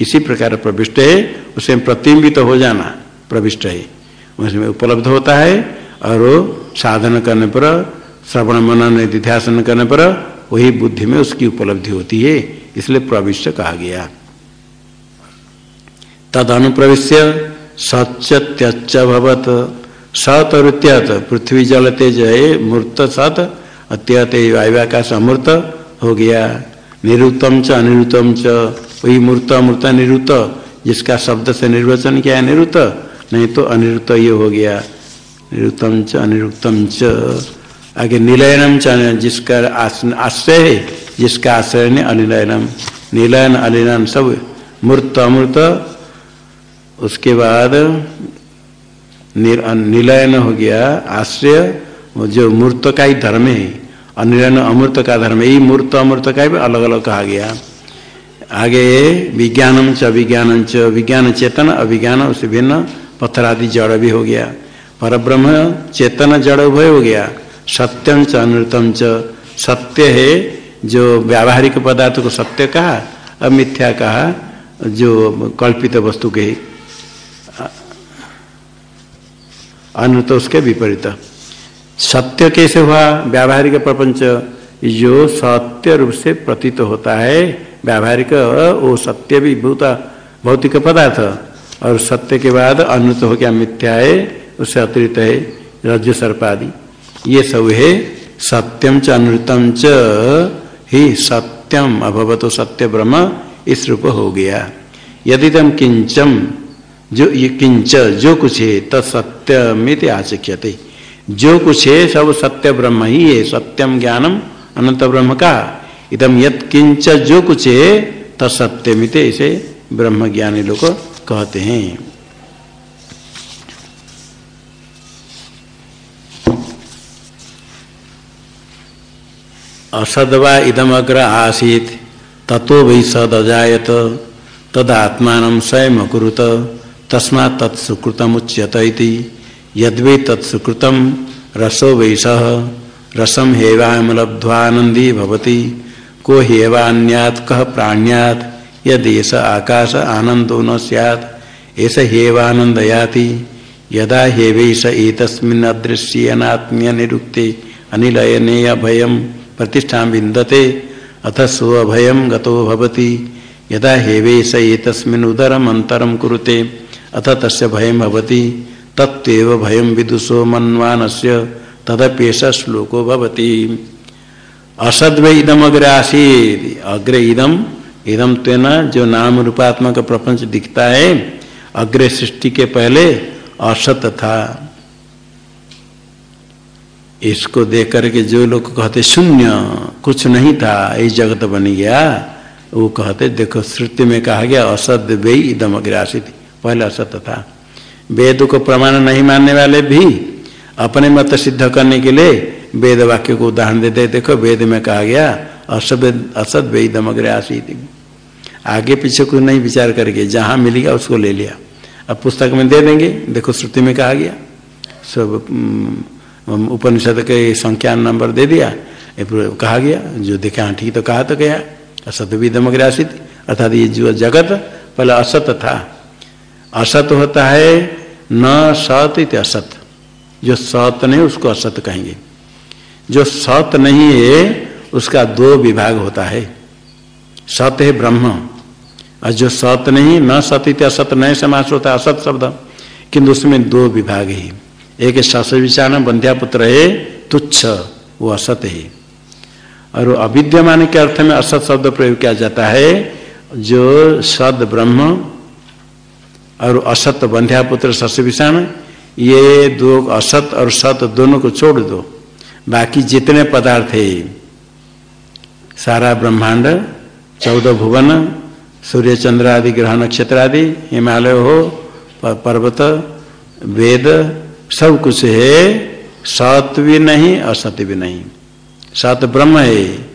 इसी प्रकार प्रविष्ट है उसमें प्रतिबिंबित तो हो जाना, प्रविष्ट। है उसमें उपलब्ध होता है, और साधन करने पर, श्रवण मनन निध्यासन करने पर, वही बुद्धि में उसकी उपलब्धि होती है, इसलिए प्रविष्ट कहा गया। तद अनुप्रविश्य सच्च भवत। सत और त्यत पृथ्वी जल तेज मूर्त सत अत्यत वायुकाश अमूर्त हो गया। निरुतम च अनिरुतम च। वही मूर्त अमृत निरुत जिसका शब्द से निर्वचन किया है निरुत नहीं तो अनिरुत ये हो गया। निरुतम च अनिरुक्तम च। आगे निलयनम च, जिसका आश्रय है, जिसका आश्रय ने अनिलयनम। निलयन, अनिलयन सब मूर्त अमृत उसके बाद निलयन हो गया, आश्रय। जो मूर्त का ही धर्म है अनिलयन अमृत का धर्म, यही मूर्त अमृत का भी अलग अलग कहा गया। आगे विज्ञानम च विज्ञान च, विज्ञान चेतन अभिज्ञान उससे भिन्न पत्थर आदि जड़ भी हो गया। पर ब्रह्म चेतन जड़ उभय हो गया। सत्यम च, अनृतम च। सत्य है जो व्यावहारिक पदार्थ को सत्य कहा, अमिथ्या कहा, जो कल्पित वस्तु के अनृत उसके विपरीत। सत्य कैसे हुआ? व्यावहारिक प्रपंच। जो सत्य रूप से प्रतीत होता है। व्यावहारिक वो सत्य भी भूत, भौतिक पदार्थ। और सत्य के बाद अनुत हो गया मिथ्या है उससे अतिरिक्त है रज सर्प आदि ये सब है सत्यम च अनृतम च। ही सत्यम अभवतो सत्य ब्रह्म इस रूप हो गया। यदि तम किंचम जो ये किंच जो कुछ है, तत्सत्यमित आचख्यते जो कुछ है, सब सत्य ब्रह्म ही है। सत्यम ज्ञानम अनंत ब्रह्म का। इदम यत किंच जो कुछ है तत्सत्यमित इसे ब्रह्म ज्ञानी लोग कहते हैं। असदवा इदमग्र आसीत तत्व वही सद अजात तदात्मान स्वयं अकुरुत तस्मा तत्सुकृतमुच्यत यद्वे तत्सुकृतम रसो वैश रसम हेवाम लब्ध्वानंदी भवति, को हेवान्यात कह प्राण्यात यदेश आकाश आनंदो न सैत् ऐस हेवानंद याति यदा हेवेश एतस्मिन् अनिलयने अभयम प्रतिष्ठा विंदते अथ स्वभयम गतो भवति, यदा हेवेश एतस्मिन् उदरम कुरुते, अथ तस्य भयम भवति तत्व भयम विदुषो मनवान से तदप्येष श्लोको भवति। असद्व इदम अग्र आसीद अग्र इदम इदम तेन जो नाम रूपात्मक प्रपंच दिखता है, अग्र सृष्टि के पहले असत था। इसको देख करके जो लोग कहते, शून्य, कुछ नहीं था, ये जगत बन गया। वो कहते, देखो श्रुति में कहा गया असद वे इदम अग्रासित पहले असत था। वेद को प्रमाण नहीं मानने वाले भी अपने मत सिद्ध करने के लिए वेद वाक्य को उदाहरण देते देखो, वेद में कहा गया, असद असद वेदम अग्रयासी आगे पीछे कुछ नहीं विचार करके जहाँ मिलेगा उसको ले लिया। अब पुस्तक में दे देंगे। देखो, श्रुति में कहा गया। सब उपनिषद के संख्या नंबर दे दिया। कहा गया, जो देखा हाँ ठीक तो कहा तो गया। असत भी दमग्रासित अर्थात ये जो जगत, पहले असत था। असत होता है न सत इत असत। जो सत नहीं, उसको असत कहेंगे। जो सत नहीं है, उसका दो विभाग होता है। सत है ब्रह्म। और जो सत नहीं, न सत इत असत, नए समास होता है असत शब्द। किंतु उसमें दो विभाग है। एक विचारण बंध्या पुत्र है, तुच्छ, वो असत है। और अविद्यमान के अर्थ में असत शब्द प्रयोग किया जाता है, जो सद ब्रह्म और असत बंध्या पुत्र सस्य विषाण, ये दो असत और सत दोनों को छोड़ दो। बाकी जितने पदार्थ है, सारा ब्रह्मांड, चौदह भुवन, सूर्य चंद्र आदि, ग्रह नक्षत्र आदि, हिमालय हो पर्वत, वेद, सब कुछ है, सत भी नहीं, असत भी नहीं। सत ब्रह्म है,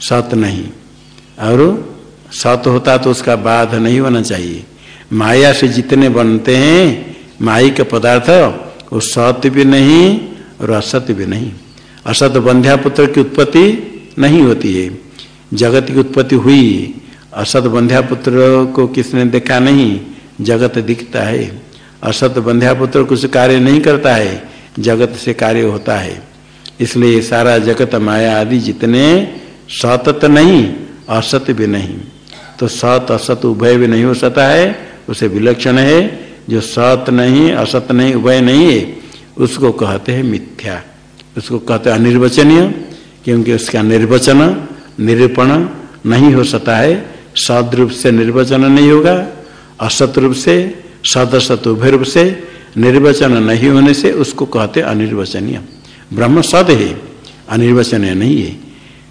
सत नहीं। और सत होता तो उसका बाध नहीं होना चाहिए। माया से जितने बनते हैं, माई के पदार्थ, वो सत्य भी नहीं और असत्य भी नहीं। असत बंध्या पुत्र की उत्पत्ति नहीं होती है। जगत की उत्पत्ति हुई, असत बंध्या पुत्र को किसने देखा नहीं? जगत दिखता है। असत बंध्या पुत्र कुछ कार्य नहीं करता है, जगत से कार्य होता है। इसलिए सारा जगत, माया आदि जितने सतत नहीं असत भी नहीं। तो सत, असत उभय भी नहीं हो सकता है उसे विलक्षण है, जो सत नहीं, असत नहीं, उभय नहीं है, उसको कहते हैं मिथ्या। उसको कहते हैं अनिर्वचनीय, क्योंकि उसका निर्वचन, निरूपण नहीं हो सकता है। सद रूप से निर्वचन नहीं होगा, असत रूप से, सदसत उभय रूप से, निर्वचन नहीं होने से उसको कहते अनिर्वचनीय। ब्रह्म सद है, अनिर्वचनीय नहीं है।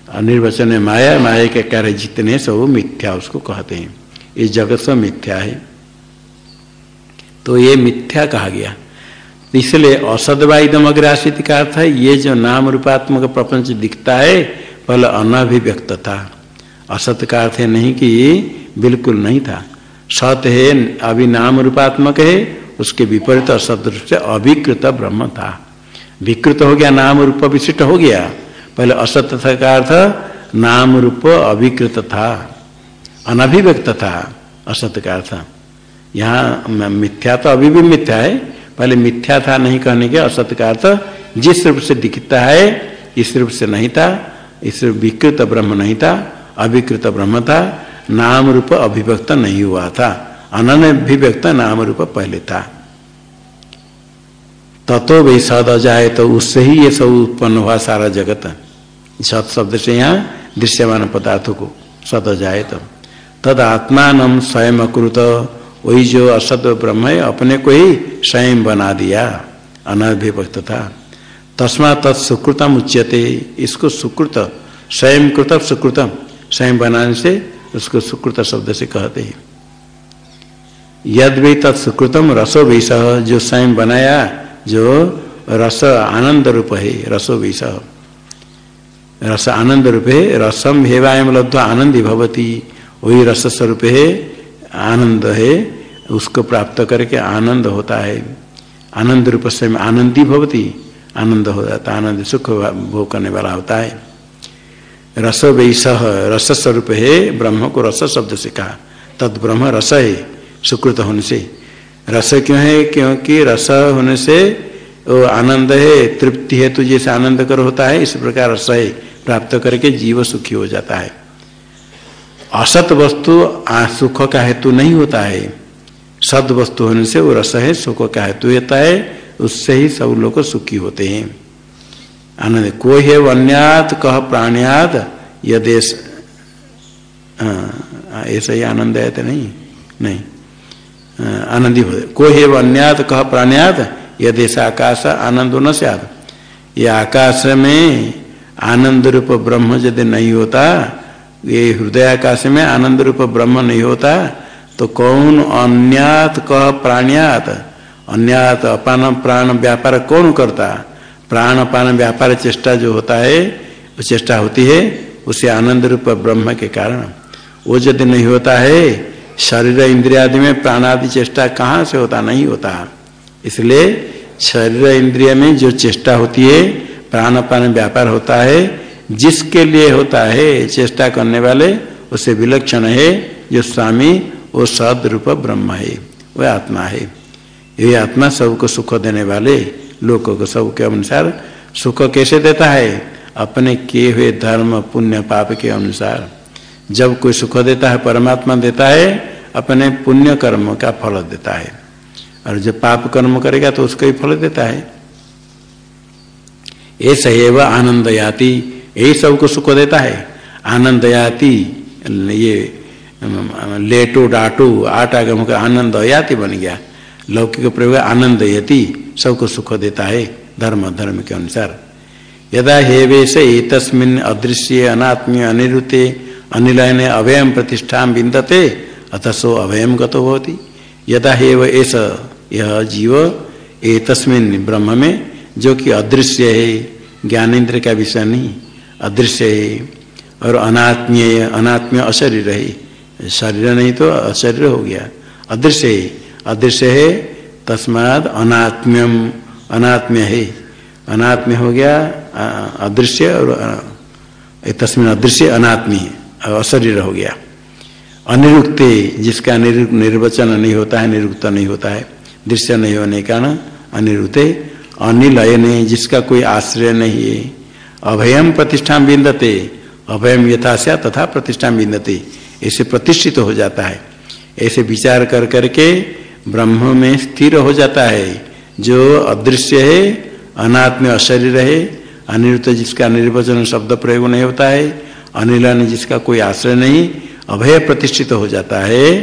अनिर्वचन माया माया के कार्य जितने सब मिथ्या उसको कहते हैं। इस जगत सब मिथ्या है। तो ये मिथ्या कहा गया। इसलिए असदवाइदम अग्रासित का अर्थ है, ये जो नाम रूपात्मक प्रपंच दिखता है पहले अनभिव्यक्त था। असत का अर्थ है नहीं कि बिल्कुल नहीं था। सत है, अभी नाम रूपात्मक है, उसके विपरीत असत रूप से अभिकृत ब्रह्म था। विकृत हो गया नाम रूप विशिष्ट हो गया। पहले असत का अर्थ नाम रूप अभिकृत था। अनभिव्यक्त था, असत का अर्थ। यहाँ मिथ्या तो अभी भी मिथ्या है, पहले मिथ्या था नहीं कहने के असत का अर्थ जिस रूप से दिखता है, इस रूप से नहीं था, इस विकृत ब्रह्म नहीं था अभिकृत ब्रह्म था, नाम रूप अभिव्यक्त नहीं हुआ था अनभिव्यक्त नाम रूप पहले था। तत्व भी सद जाए तो उससे ही ये सब उत्पन्न हुआ सारा जगत। सत शब्द से यहाँ दृश्यमान पदार्थों को, सद जाए तो तद आत्मान स्वयं अकृत वही जो असत ब्रह्म है, अपने को ही स्वयं बना दिया अनभिभक्त था। तस्मा तत्सुकृतम उच्यते। इसको सुकृत, स्वयं कृत सुकृतम स्वयं बनाने से उसको सुकृत शब्द से कहते हैं। यद भी तत्सुकृतम रसो विष जो स्वयं बनाया, जो रस आनंद रूप है, रसो विष रस आनंद रूप है रसम हेवायम लब्ध आनंदी भवती। वही रस स्वरूप है, आनंद है उसको प्राप्त करके आनंद होता है। आनंद रूप से आनंदी भवती, आनंद हो जाता, आनंद सुख भोग करने वाला होता है। रस वैस, रस स्वरूप है, ब्रह्म को रस शब्द से कहा। तद ब्रह्म रस है, सुकृत होने से। रस क्यों है? क्योंकि रस होने से वो आनंद है, तृप्ति है तो जैसे आनंद कर होता है, इस प्रकार रस है, प्राप्त करके जीव सुखी हो जाता है। असत वस्तु सुख का हेतु नहीं होता है। सद वस्तु होने से वो रस है, सुख का हेतु होता है उससे ही सब लोग सुखी होते हैं। आनंद को है वन्यात, कह प्राण्यात यदेश ऐसा ही आनंद है तो नहीं नहीं। आनंदी हो को है वन्यात, कह प्राण्यात यदेश आकाश, आनंद न सद ये आकाश में आनंद रूप ब्रह्म यदि नहीं होता, ये हृदय आकाश में आनंद रूप ब्रह्म नहीं होता तो कौन अन्यात कह प्राण्यात? अन्यात अपान प्राण व्यापार कौन करता? प्राण अपान व्यापार चेष्टा जो होता है, वो चेष्टा होती है उसे आनंद रूप ब्रह्म के कारण। वो यदि नहीं होता है, शरीर इंद्रिया आदि में प्राण आदि चेष्टा कहाँ से होता? नहीं होता। इसलिए शरीर इंद्रिय में जो चेष्टा होती है, प्राण अपान व्यापार होता है, जिसके लिए होता है चेष्टा करने वाले, उसे विलक्षण है जो स्वामी वो सद रूप ब्रह्म है वह आत्मा है। ये आत्मा सबको सुख देने वाले, लोगों को सबके अनुसार सुख कैसे देता है? अपने किए हुए धर्म, पुण्य, पाप के अनुसार। जब कोई सुख देता है, परमात्मा देता है, अपने पुण्य कर्म का फल देता है। और जब पाप कर्म करेगा तो उसको ही फल देता है। ऐसा एवं आनंद याति यही सबको सुख देता है। आनंद याति ये लेटो डाटो आट आगम का आनंद याति बन गया। लौकिक प्रयोग आनंद यति सबको सुख देता है धर्म धर्म के अनुसार। यदा हे वेश तस्मिन अदृश्य अनात्मीय अनिरुते, अनिलयन अभयम प्रतिष्ठा बिंदते अथ सो अभयम गतो यदा हे एस यह जीव, ए तस्मिन ब्रह्म में जो कि अदृश्य है ज्ञानेन्द्र का विषय नहीं, अदृश्य है, और अनात्मीय अनात्मीय अशरीर है। शरीर नहीं तो अशरीर हो गया। अदृश्य है। अदृश्य है तस्माद अनात्म्यम। अनात्म्य है। अनात्म्य हो गया अदृश्य और तस्मिन अदृश्य अनात्मी अशरीर हो गया। अनिरुक्त जिसका निर्वचन नहीं होता है, निरुक्त नहीं होता है। दृश्य नहीं होने का न अनिरुते अनिलय नहीं जिसका कोई आश्रय नहीं है। अभयम प्रतिष्ठा बिंदते अभयम यथाश्या तथा प्रतिष्ठा बिंदते ऐसे प्रतिष्ठित हो जाता है। ऐसे विचार कर करके ब्रह्म में स्थिर हो जाता है। जो अदृश्य है, अनात्म अशरीर है, अनिरुद्ध जिसका निर्वचन शब्द प्रयोग नहीं होता है, अनिलन जिसका कोई आश्रय नहीं, अभय प्रतिष्ठित हो जाता है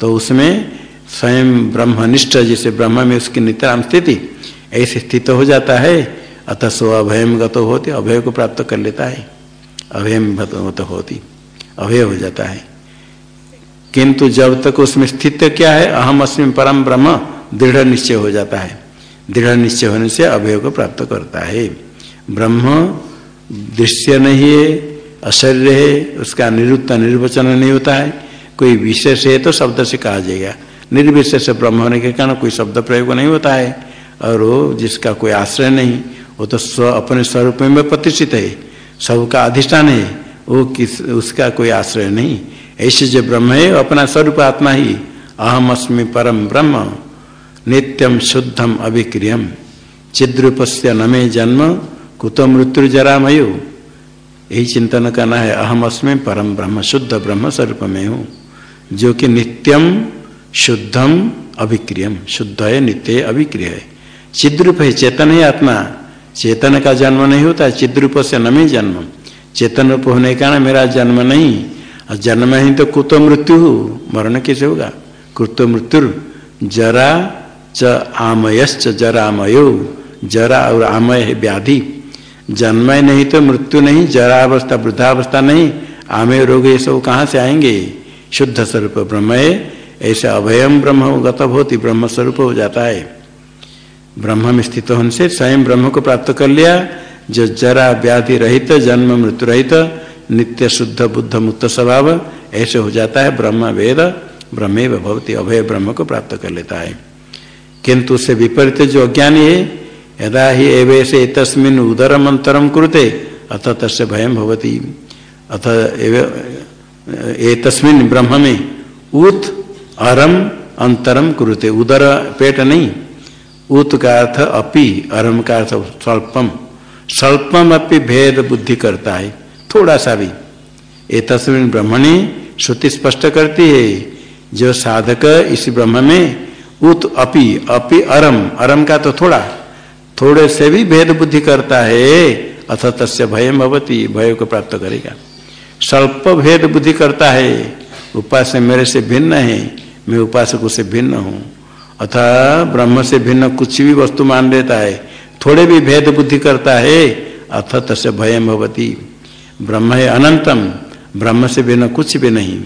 तो उसमें स्वयं ब्रह्मनिष्ठ जैसे ब्रह्म में उसकी नितराम स्थिति, ऐसे स्थित हो जाता है। अतः सो अभयम गत होते, अभय को प्राप्त कर लेता है। अभयम गत होती, अभय हो जाता है। किंतु जब तक उसमें स्थित क्या है, अहम अस्मिन परम ब्रह्म, दृढ़ निश्चय हो जाता है। दृढ़ निश्चय होने से अभय को प्राप्त करता है। ब्रह्म दृश्य नहीं है, अशर्य है, उसका निरुत्त निर्वचन नहीं होता है। कोई विशेष है तो शब्द से कहा जाएगा। निर्विशेष ब्रह्म होने के कारण कोई शब्द प्रयोग नहीं होता है। और वो जिसका कोई आश्रय नहीं, वो तो स्व, अपने स्वरूप में प्रतिष्ठित है। सबका अधिष्ठान है, वो किस, उसका कोई आश्रय नहीं। ऐसे जो ब्रह्म है अपना स्वरूप आत्मा ही। अहम अस्मि परम ब्रह्म नित्यम शुद्धम अभिक्रियम चिद्रूप से नमे जन्म, कुत मृत्यु जरा मयो यही चिंतन करना है अहम अस्मि परम ब्रह्म, शुद्ध ब्रह्म स्वरूप में हूँ। जो कि नित्यम शुद्धम अभिक्रियम शुद्ध है, नित्य अभिक्रिय है। चिद्रूप है, चेतन है आत्मा। चेतन का जन्म नहीं होता चिद्रूप से न में जन्म। चेतन रूप होने का ना मेरा जन्म नहीं। और जन्म ही तो कुत मृत्यु मरण कैसे होगा? कुत मृत्यु जरा च आमयश्च जरामयो जरा और आमय है व्याधि। जन्म नहीं तो मृत्यु नहीं, जरा अवस्था, वृद्धावस्था नहीं। आमय रोग ये सब कहाँ से आएँगे? शुद्ध स्वरूप ब्रह्म है। ऐसे अभयम ब्रह्म गत होती ब्रह्म स्वरूप हो जाता है। ब्रह्म में स्थित होने से स्वयं ब्रह्म को प्राप्त कर लिया। जो जरा व्याधि रहित, जन्म मृत्यु रहित नित्य शुद्ध बुद्ध मुक्त स्वभाव, ऐसे हो जाता है ब्रह्म वेद ब्रह्मे भवती, अभय ब्रह्म को प्राप्त कर लेता है। किंतु उससे विपरीत जो अज्ञानी है, यदा ही एवैसे तस्मिन उदर मंतरम कुरुते, अथ तस् भयम भवती। अथ ए तस्मिन ब्रह्म में उत अरम अंतरम कुरुते, उदर पेट नहीं। उत का अर्थ अपि, अरम का अर्थ स्वल्पम। स्वल्पम अपि भेद बुद्धि करता है। थोड़ा सा भी। ये तस्वीर ब्रह्मणी श्रुति स्पष्ट करती है, जो साधक इस ब्रह्म में उत अपि अपि अरम अरम का तो थोड़ा, थोड़े से भी भेद बुद्धि करता है, अथ तस्य भय भवती, भय को प्राप्त करेगा। स्वल्प भेद बुद्धि करता है उपास्य मेरे से भिन्न है, मैं उपासक से भिन्न हूँ। अथा ब्रह्म से भिन्न कुछ भी वस्तु मान लेता है, थोड़े भी भेद बुद्धि करता है, अथ तस्य भयम भवती। ब्रह्म है अनंतम, ब्रह्म से बिना कुछ भी नहीं।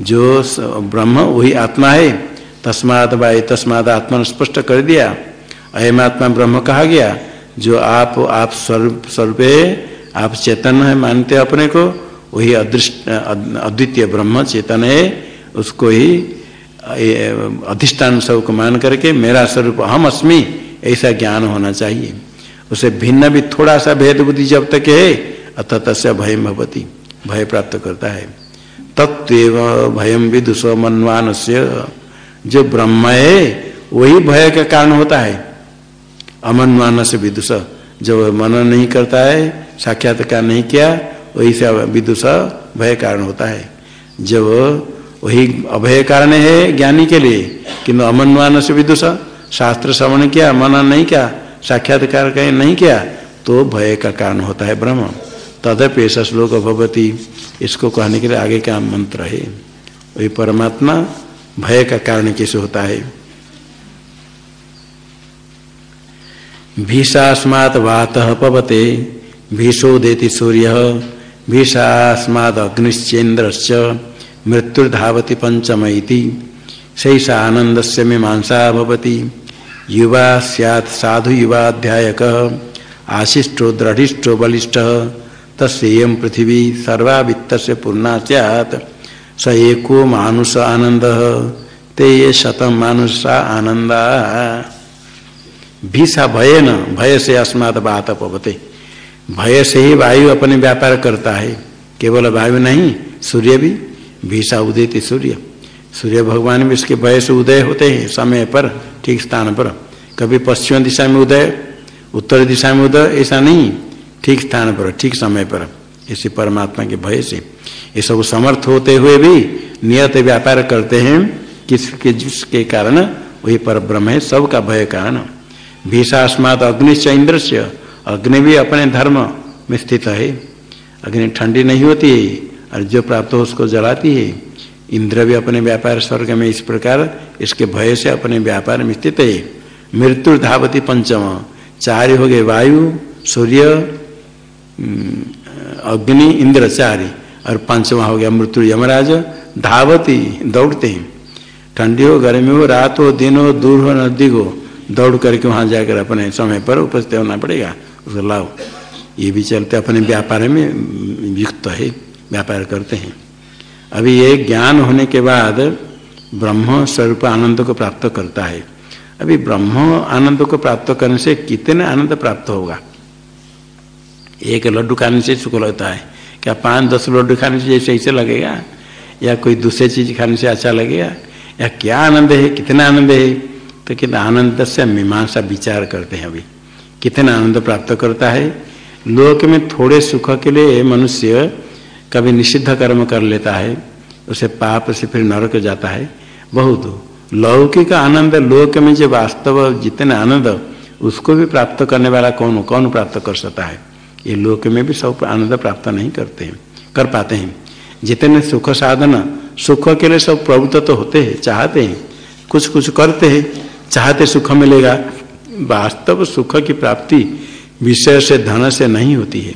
जो ब्रह्म, वही आत्मा है। तस्माद वाय, तस्माद आत्मा ने स्पष्ट कर दिया। अयम आत्मा ब्रह्म कहा गया, जो आप आप स्वरूप स्वरूप, आप चेतन है, मानते अपने को, वही अदृष्ट अद्वितीय ब्रह्म चेतन है। उसको ही अधिष्ठान सबको मान करके मेरा स्वरूप हम अस्मि, ऐसा ज्ञान होना चाहिए। उसे भिन्न भी थोड़ा सा भेद बुद्धि जब तक है अतः तस्य भय भवती, भय प्राप्त करता है। तत्व भयम विदुष मनवान से जो ब्रह्म है, वही भय का कारण होता है। अमनवान से विदुष जब मनन नहीं करता है, साक्षात्कार नहीं किया, वही से विदुष भय कारण होता है। जब वही अभय कारण है ज्ञानी के लिए, किंतु अमनवान से विदुष, शास्त्र श्रवण किया मनन नहीं किया, साक्षात्कार कहीं नहीं किया तो भय का कारण होता है ब्रह्म। तदप ऐसा श्लोक भगवती इसको कहने के लिए आगे का मंत्र है? वही परमात्मा भय का कारण कैसे होता है? भीषास्मात् वात पवते, भीषो देती सूर्य भीषास्माद अग्निश्चेन्द्रश्च, मृत्युर्धावती पंचम सैषा आनंद से मीमांसा भवती। युवा सैत् साधु युवाध्यायक, आशिष्टो दृढ़िष्ठो बलिष्ठ तस्म पृथ्वी सर्वावित्त से पूर्णा सैत स एको मानुष आनंद ते ये शतम मानुषा आनंदा भीषा भय न भय से अस्मात् बात पवते भय से ही वायु अपने व्यापार करता है। केवल वायु नहीं, सूर्य भी। भीषा उदय सूर्य। सूर्य भगवान भी इसके भय से उदय होते हैं, समय पर, ठीक स्थान पर। कभी पश्चिम दिशा में उदय, उत्तर दिशा में उदय, ऐसा नहीं। ठीक स्थान पर, ठीक समय पर, इसी परमात्मा के भय से। ये सब समर्थ होते हुए भी नियत व्यापार करते हैं, किसके, जिसके कारण वही पर ब्रह्म है, सबका भय कारण। भीषास्मात अग्नि से इंद्र से अग्नि भी अपने धर्म में स्थित है। अग्नि ठंडी नहीं होती और जो प्राप्त हो उसको जलाती है। इंद्र भी अपने व्यापार स्वर्ग में इस प्रकार इसके भय से अपने व्यापार में स्थित है। मृत्यु धावती पंचम, चार हो गए वायु, सूर्य अग्नि इंद्र चारी और पंचमा हो गया मृत्यु यमराज, धावती, दौड़ते हैं। ठंडी हो गर्मी हो रात हो दिन हो दूर हो नज़दीक हो दौड़ करके वहाँ जाकर अपने समय पर उपस्थित होना पड़ेगा। उसको लाओ। ये भी चलते अपने व्यापार में युक्त है, व्यापार करते हैं। अभी ये ज्ञान होने के बाद ब्रह्म स्वरूप आनंद को प्राप्त करता है। अभी ब्रह्म आनंद को प्राप्त करने से कितने आनंद प्राप्त होगा? एक लड्डू खाने से सुख लगता है। क्या पाँच दस लड्डू खाने से जैसे ऐसे लगेगा? या कोई दूसरे चीज़ खाने से अच्छा लगेगा? या क्या आनंद है? कितना आनंद है? तो कितना आनंद से मीमांसा विचार करते हैं अभी। कितना आनंद प्राप्त करता है? लोक में थोड़े सुख के लिए मनुष्य कभी निषिद्ध कर्म कर लेता है। उसे पाप से फिर नरक जाता है। बहुत लौकिक आनंद लोक में जो वास्तव जितने आनंद, उसको भी प्राप्त करने वाला कौन कौन प्राप्त कर सकता है? ये लोक में भी सब आनंद प्राप्त नहीं करते हैं, कर पाते हैं। जितने सुख साधन, सुख के लिए सब प्रभुत्व तो होते हैं, चाहते हैं। कुछ कुछ करते हैं, चाहते सुख मिलेगा। वास्तव सुख की प्राप्ति विषय से, धन से नहीं होती है।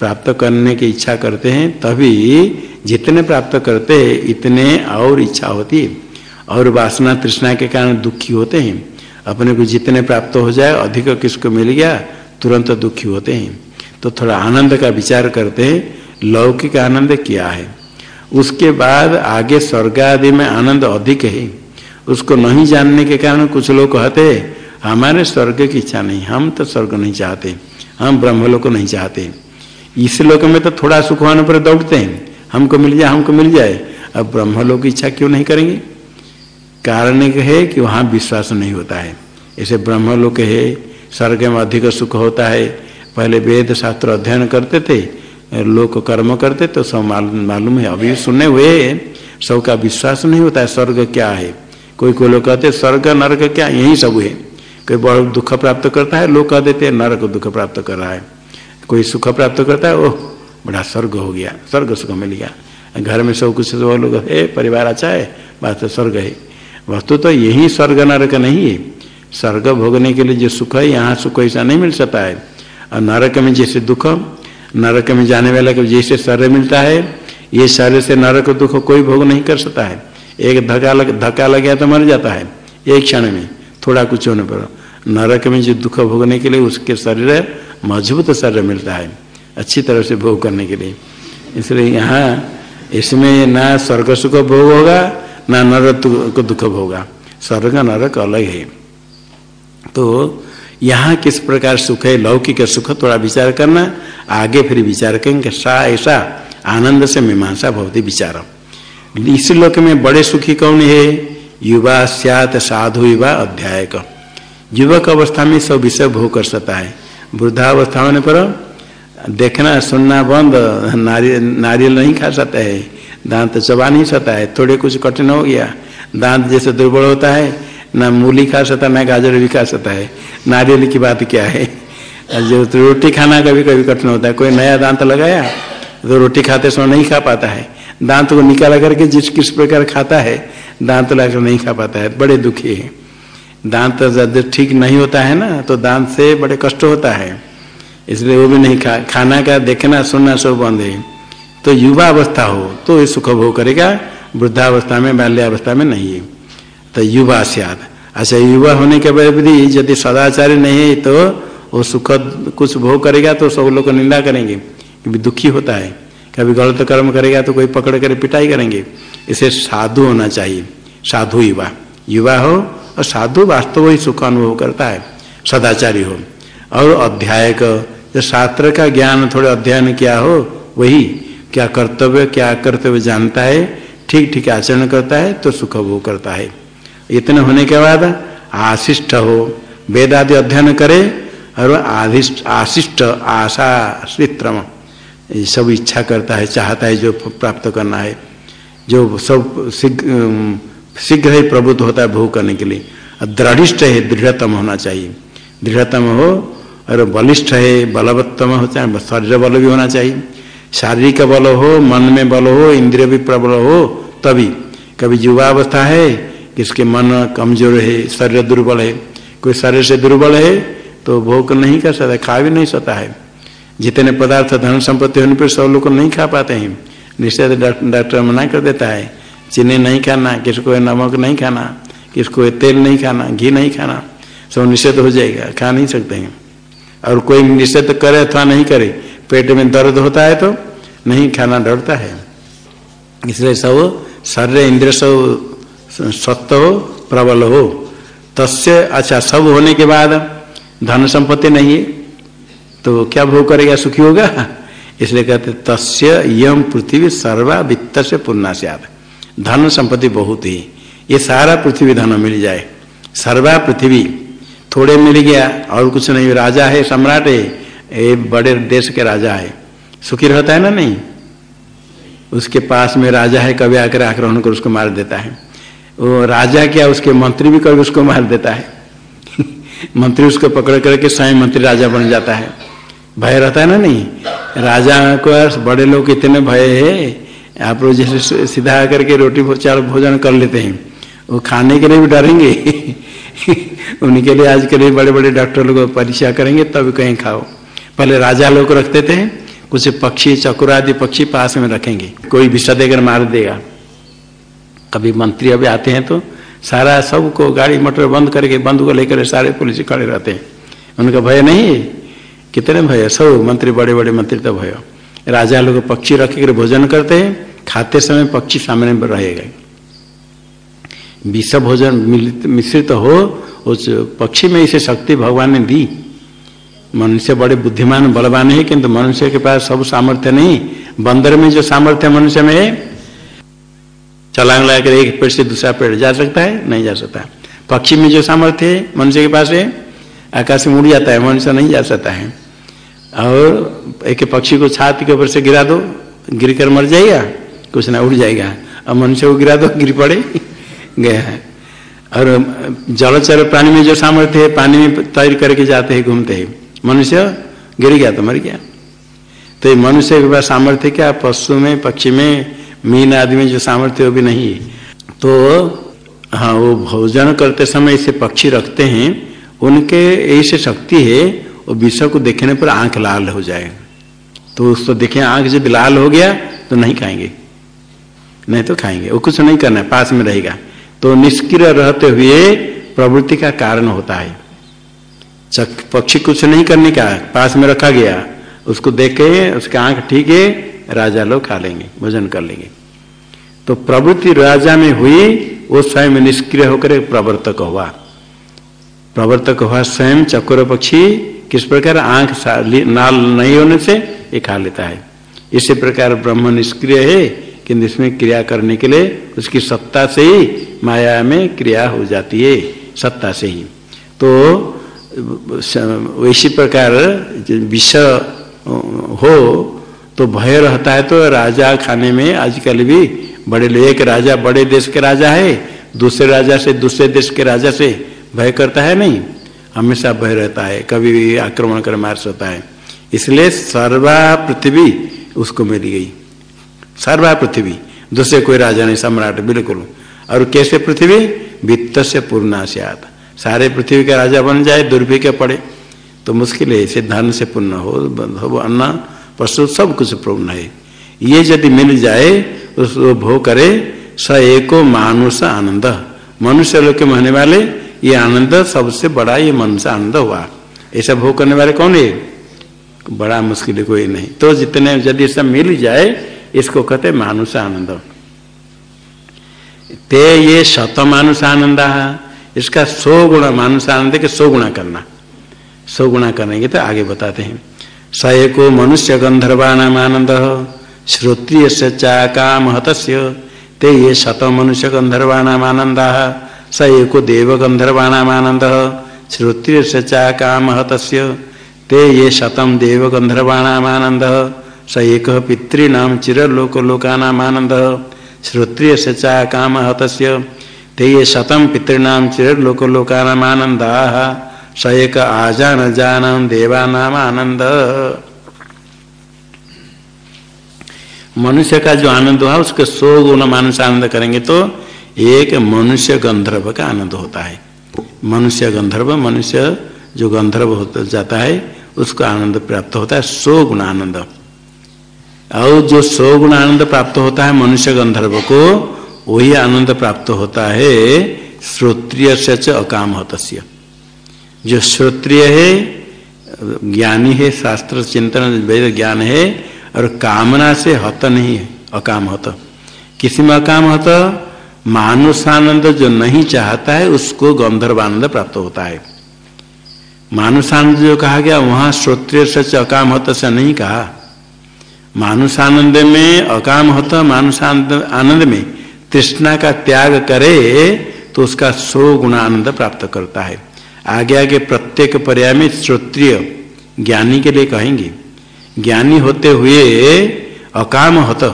प्राप्त करने की इच्छा करते हैं, तभी जितने प्राप्त करते हैं, इतने और इच्छा होती है। और वासना तृष्णा के कारण दुखी होते हैं। अपने को जितने प्राप्त हो जाए, अधिक किसको मिल गया, तुरंत दुखी होते हैं। तो थोड़ा आनंद का विचार करते हैं, लौकिक आनंद क्या है? उसके बाद आगे स्वर्ग आदि में आनंद अधिक है। उसको नहीं जानने के कारण कुछ लोग कहते हमारे स्वर्ग की इच्छा नहीं, हम तो स्वर्ग नहीं चाहते, हम ब्रह्मलोक नहीं चाहते। इस लोक में तो थोड़ा सुख होने पर दौड़ते हैं, हमको मिल जाए, हमको मिल जाए, अब ब्रह्मलोक की इच्छा क्यों नहीं करेंगे? कारण है कि वहाँ विश्वास नहीं होता है। ऐसे ब्रह्मलोक है, स्वर्ग में अधिक सुख होता है पहले वेद शास्त्र अध्ययन करते थे लोग कर्म करते तो सब मालूम है। अभी सुने हुए सबका विश्वास नहीं होता है, स्वर्ग क्या है। कोई कोई लोग कहते स्वर्ग, नरक क्या, यही सब है। कोई बड़ा दुख प्राप्त करता है, लोग कह देते हैं, नरक दुख प्राप्त कर रहा है। कोई सुख प्राप्त करता है, ओह, बड़ा स्वर्ग हो गया, स्वर्ग सुख मिल गया। घर में सब कुछ, सब लोग, है, परिवार अच्छा है, बात तो स्वर्ग है। वस्तु तो यही स्वर्ग, नरक नहीं है। स्वर्ग भोगने के लिए जो सुख है, यहाँ सुख ऐसा नहीं मिल सकता है। और नरक में जैसे दुख नरक में जाने वाला को जैसे शरीर मिलता है, ये शरीर से नरक दुख कोई भोग नहीं कर सकता है। एक धक्का लग धक्का लग गया तो मर जाता है, एक क्षण में, थोड़ा कुछ होने पर। नरक में जो दुख भोगने के लिए उसके शरीर, मज़बूत शरीर मिलता है, अच्छी तरह से भोग करने के लिए। इसलिए यहाँ, इसमें ना स्वर्ग सुख भोग होगा, ना नरक को दुख होगा स्वर्ग नरक अलग है। तो यहाँ किस प्रकार सुख है, लौकिक सुख, थोड़ा विचार करना, आगे फिर विचार करेंगे सा ऐसा, आनंद से मीमांसा भवती विचार इस लोक में बड़े सुखी कौन है? युवा सियात साधु युवा अध्याय युवक अवस्था में सब विषय भोग कर सकता है। वृद्धावस्था होने पर देखना, सुनना बंद नारियल नारियल नहीं खा सकता है, दांत चबा नहीं सकता है, थोड़े कुछ कठिन हो गया, दांत जैसे दुर्बल होता है ना मूली खा सकता, ना गाजर भी खा सकता है। नारियल की बात क्या है? जो तो रोटी खाना कभी कभी कठिन होता है। कोई नया दांत लगाया तो रोटी खाते समय नहीं खा पाता है। दांत को निकाला करके जिस किस प्रकार खाता है, दांत लाकर नहीं खा पाता है। बड़े दुखी है। दांत जब ठीक नहीं होता है ना तो दांत से बड़े कष्ट होता है। इसलिए वो भी नहीं खा, खाना का देखना, सुनना सब बंद है। तो युवा अवस्था हो तो ये सुख भोग करेगा। वृद्धावस्था में, बाल्यावस्था में नहीं है। तो युवा सियाद अच्छा युवा होने के बाद भी यदि सदाचारी नहीं है तो वो सुख कुछ भोग करेगा तो सब लोग निंदा करेंगे। क्योंकि दुखी होता है, कभी गलत कर्म करेगा तो कोई पकड़ कर पिटाई करेंगे। इसे साधु होना चाहिए, साधु युवा। युवा हो और साधु वास्तव ही सुख अनुभव करता है, सदाचारी हो। और अध्याय का जो शास्त्र का ज्ञान थोड़े अध्ययन किया हो, वही क्या कर्तव्य क्या कर्तव्य जानता है ठीक ठीक आचरण करता है तो सुख भोग करता है। इतने होने के बाद आशिष्ट हो। वेद आदि अध्ययन करे और आशिष्ट आशा श्रित्रम सब इच्छा करता है, चाहता है, जो प्राप्त करना है। जो सब शीघ्र ही प्रभुत्व होता है भोग करने के लिए। दृढ़िष्ठ है, दृढ़तम होना चाहिए। दृढ़तम हो और बलिष्ठ है, बलवत्तम हो, चाहे शरीर बल भी होना चाहिए। शारीरिक बल हो, मन में बल हो, इंद्रिय भी प्रबल हो, तभी। कभी युवावस्था है किसके मन कमज़ोर है, शरीर दुर्बल है, कोई शरीर से दुर्बल है तो भोग नहीं कर सकता, खा भी नहीं सकता है। जितने पदार्थ धन संपत्ति होने पर सब लोग नहीं खा पाते हैं। निश्चय डॉक्टर मना कर देता है, चीनी नहीं खाना, किसको नमक नहीं खाना, किसको तेल नहीं खाना, घी नहीं खाना, सब निषेध हो जाएगा, खा नहीं सकते हैं। और कोई निषेध करे अथवा नहीं करे, पेट में दर्द होता है तो नहीं, खाना डरता है। इसलिए सब शरीर इंद्र सब सत्य हो प्रबल हो तस्य अच्छा सब होने के बाद धन संपत्ति नहीं है तो क्या भोग करेगा, सुखी होगा? इसलिए कहते तस्य यम पृथ्वी सर्वा वित्त से पूर्णा से धन संपत्ति बहुत ही। ये सारा पृथ्वी धन मिल जाए। सर्वा पृथ्वी थोड़े मिल गया, और कुछ नहीं। राजा है, सम्राट है, ये बड़े देश के राजा है। सुखी रहता है ना नहीं? उसके पास में राजा है, कभी आकर आक्रमण कर उसको मार देता है। वो राजा क्या उसके मंत्री भी कभी उसको मार देता है? मंत्री उसको पकड़ करके स्वयं मंत्री राजा बन जाता है। भय रहता है ना नहीं? राजा को बड़े लोग इतने भय है, आप लोग जैसे सीधा आकर के रोटी चार भोजन कर लेते हैं। वो खाने के लिए भी डरेंगे। उनके लिए आज के लिए बड़े बड़े डॉक्टर लोग परीक्षा करेंगे, तब कहीं खाओ। पहले राजा लोग रखते थे, कुछ पक्षी चकुर आदि पक्षी पास में रखेंगे। कोई विषा देकर मार देगा। कभी मंत्री अभी आते हैं तो सारा सबको गाड़ी मोटर बंद करके बंद को लेकर सारे पुलिस खड़े रहते हैं। उनका भय नहीं है? कितने भय सब मंत्री बड़े बड़े मंत्री तो भय राजा लोग पक्षी रख कर भोजन करते हैं, खाते समय पक्षी सामने में रहेगा। विष भोजन मिश्रित हो, उस पक्षी में इसे शक्ति भगवान ने दी। मनुष्य बड़े बुद्धिमान, बलवान है, किंतु मनुष्य के पास सब सामर्थ्य नहीं। बंदर में जो सामर्थ्य मनुष्य में है चलांग लगाकर एक पेड़ से दूसरा पेड़ जा सकता है, नहीं जा सकता पक्षी में जो सामर्थ्य है, मनुष्य के पास है, आकाश में उड़ जाता है, मनुष्य नहीं जा सकता है। और एक पक्षी को छाती के ऊपर से गिरा दो गिर कर मर जाएगा, कुछ ना उड़ जाएगा। और मनुष्य को गिरा दो, गिर पड़े, गया है। और जलचर प्राणी में जो सामर्थ्य है, पानी में तैर करके जाते हैं, घूमते हैं। मनुष्य गिर गया तो मर गया। तो ये मनुष्य के पास सामर्थ्य क्या? पशु में, पक्षी में मीन आदि में जो सामर्थ्य वो भी नहीं है। तो हाँ वो भोजन करते समय इसे पक्षी रखते हैं, उनके ऐसे शक्ति है, वो विषय को देखने पर आँख लाल हो जाए। तो उसको देखें, आँख जब लाल हो गया तो नहीं खाएँगे। नहीं तो खाएँगे। वो कुछ नहीं करना है, पास में रहेगा। तो निष्क्रिय रहते हुए प्रवृत्ति का कारण होता है। पक्षी कुछ नहीं करने का, पास में रखा गया, उसको देखे, उसका आँख ठीक है राजा लोग खा लेंगे, भोजन कर लेंगे। तो प्रवृत्ति राजा में हुई, वो स्वयं निष्क्रिय होकर प्रवर्तक हुआ। प्रवर्तक हुआ स्वयं चक्र पक्षी किस प्रकार आँख नाल नहीं होने से ये खा लेता है। इसी प्रकार ब्रह्म निष्क्रिय है किंतु इसमें क्रिया करने के लिए उसकी सत्ता से ही माया में क्रिया हो जाती है, सत्ता से ही। तो इसी प्रकार विष हो तो भय रहता है तो राजा खाने में आजकल भी बड़े एक राजा बड़े देश के राजा है, दूसरे राजा से दूसरे देश के राजा से भय करता है नहीं, हमेशा भय रहता है, कभी भी आक्रमण कर मार सकता है। इसलिए सर्वा पृथ्वी उसको मिली गई। सर्वा पृथ्वी, दूसरे कोई राजा नहीं, सम्राट, बिल्कुल। और कैसे पृथ्वी? वित्त से पूर्णा से आता सारे पृथ्वी का राजा बन जाए दुर्भिक्ष पड़े तो मुश्किल है इसे धन से पूर्ण हो, अन्न पशु, सब कुछ पूर्ण है ये यदि मिल जाए उसको भोग करे, स एको मानुष आनंद। मनुष्य लोग के वाले, ये आनंद सबसे बड़ा, ये मनुष्य आनंद हुआ। ऐसा भोग करने वाले कौन है? बड़ा मुश्किल कोई नहीं। तो जितने यदि सब मिल जाए, इसको कहते मानुष आनंद। ते ये शत मानुष आनंद, इसका सौ गुणा मानुष आनंद के सौ गुणा करना। सौ गुणा करेंगे तो आगे बताते हैं। स एको मनुष्य गंधर्वाणाम आनंद श्रोत्रिय से चाकाम हतस्य ते ये शत मनुष्य गंधर्वाणाम आनंद स एको देव गंधर्वाणाम आनंद श्रोत्रिय से चा काम तस्य ते ये शतम देव गंधर्वाणाम आनंद स एक पितॄणाम चिरलोकलोकानाम आनंद श्रोत्रिय से चा काम तस्य ते ये शतम पितॄणाम चिरलोकलोकानाम आनंदा स एक आजान जान देवानाम आनंद। मनुष्य का जो आनंद हुआ, उसके सौ गुण मानस आनंद करेंगे तो एक मनुष्य गंधर्व का आनंद होता है। मनुष्य गंधर्व, मनुष्य जो गंधर्व होता जाता है, उसको आनंद प्राप्त होता है, सौ गुण आनंद। और जो सौ गुण आनंद प्राप्त होता है मनुष्य गंधर्व को, वही आनंद प्राप्त होता है श्रोत्रिय से अकाम हतस्य जो श्रोत्रिय है, ज्ञानी है, शास्त्र, चिंतन, वेद, ज्ञान है, और कामना से हत नहीं है, अकाम हत। किसी में अकाम हत? मानुषानंद जो नहीं चाहता है, उसको गंधर्वानंद प्राप्त होता है। मानुषानंद जो कहा गया, वहाँ श्रोत्रिय सच अकाम हत से नहीं कहा। मानुषानंद में अकाम हत, मानुषानंद, आनंद में तृष्णा का त्याग करे तो उसका सो गुणानंद प्राप्त करता है। आगे आगे प्रत्येक पर्याय में श्रोत्रिय ज्ञानी के लिए कहेंगे, ज्ञानी होते हुए अकाम होत।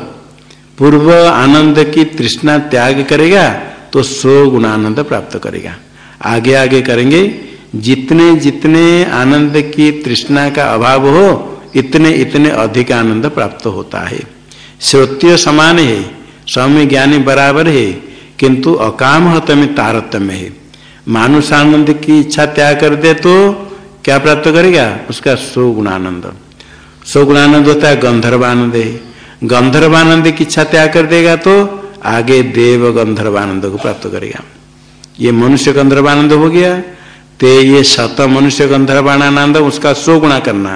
पूर्व आनंद की तृष्णा त्याग करेगा तो सो गुणानंद प्राप्त करेगा। आगे आगे करेंगे, जितने जितने आनंद की तृष्णा का अभाव हो, इतने इतने अधिक आनंद प्राप्त होता है। श्रोत्य समान है, स्वामी ज्ञानी बराबर है, किंतु अकाम हत में तारतम्य है। मानुष आनंद की इच्छा त्याग कर दे तो क्या प्राप्त करेगा? उसका सो गुणानंद सौगुणानंद होता है गंधर्वानंद गंधर्वानंद की इच्छा त्याग कर देगा तो आगे देव गंधर्वानंद को प्राप्त करेगा। ये मनुष्य गंधर्वानंद हो गया। ते ये शत मनुष्य गंधर्वानंद उसका सौ गुणा करना।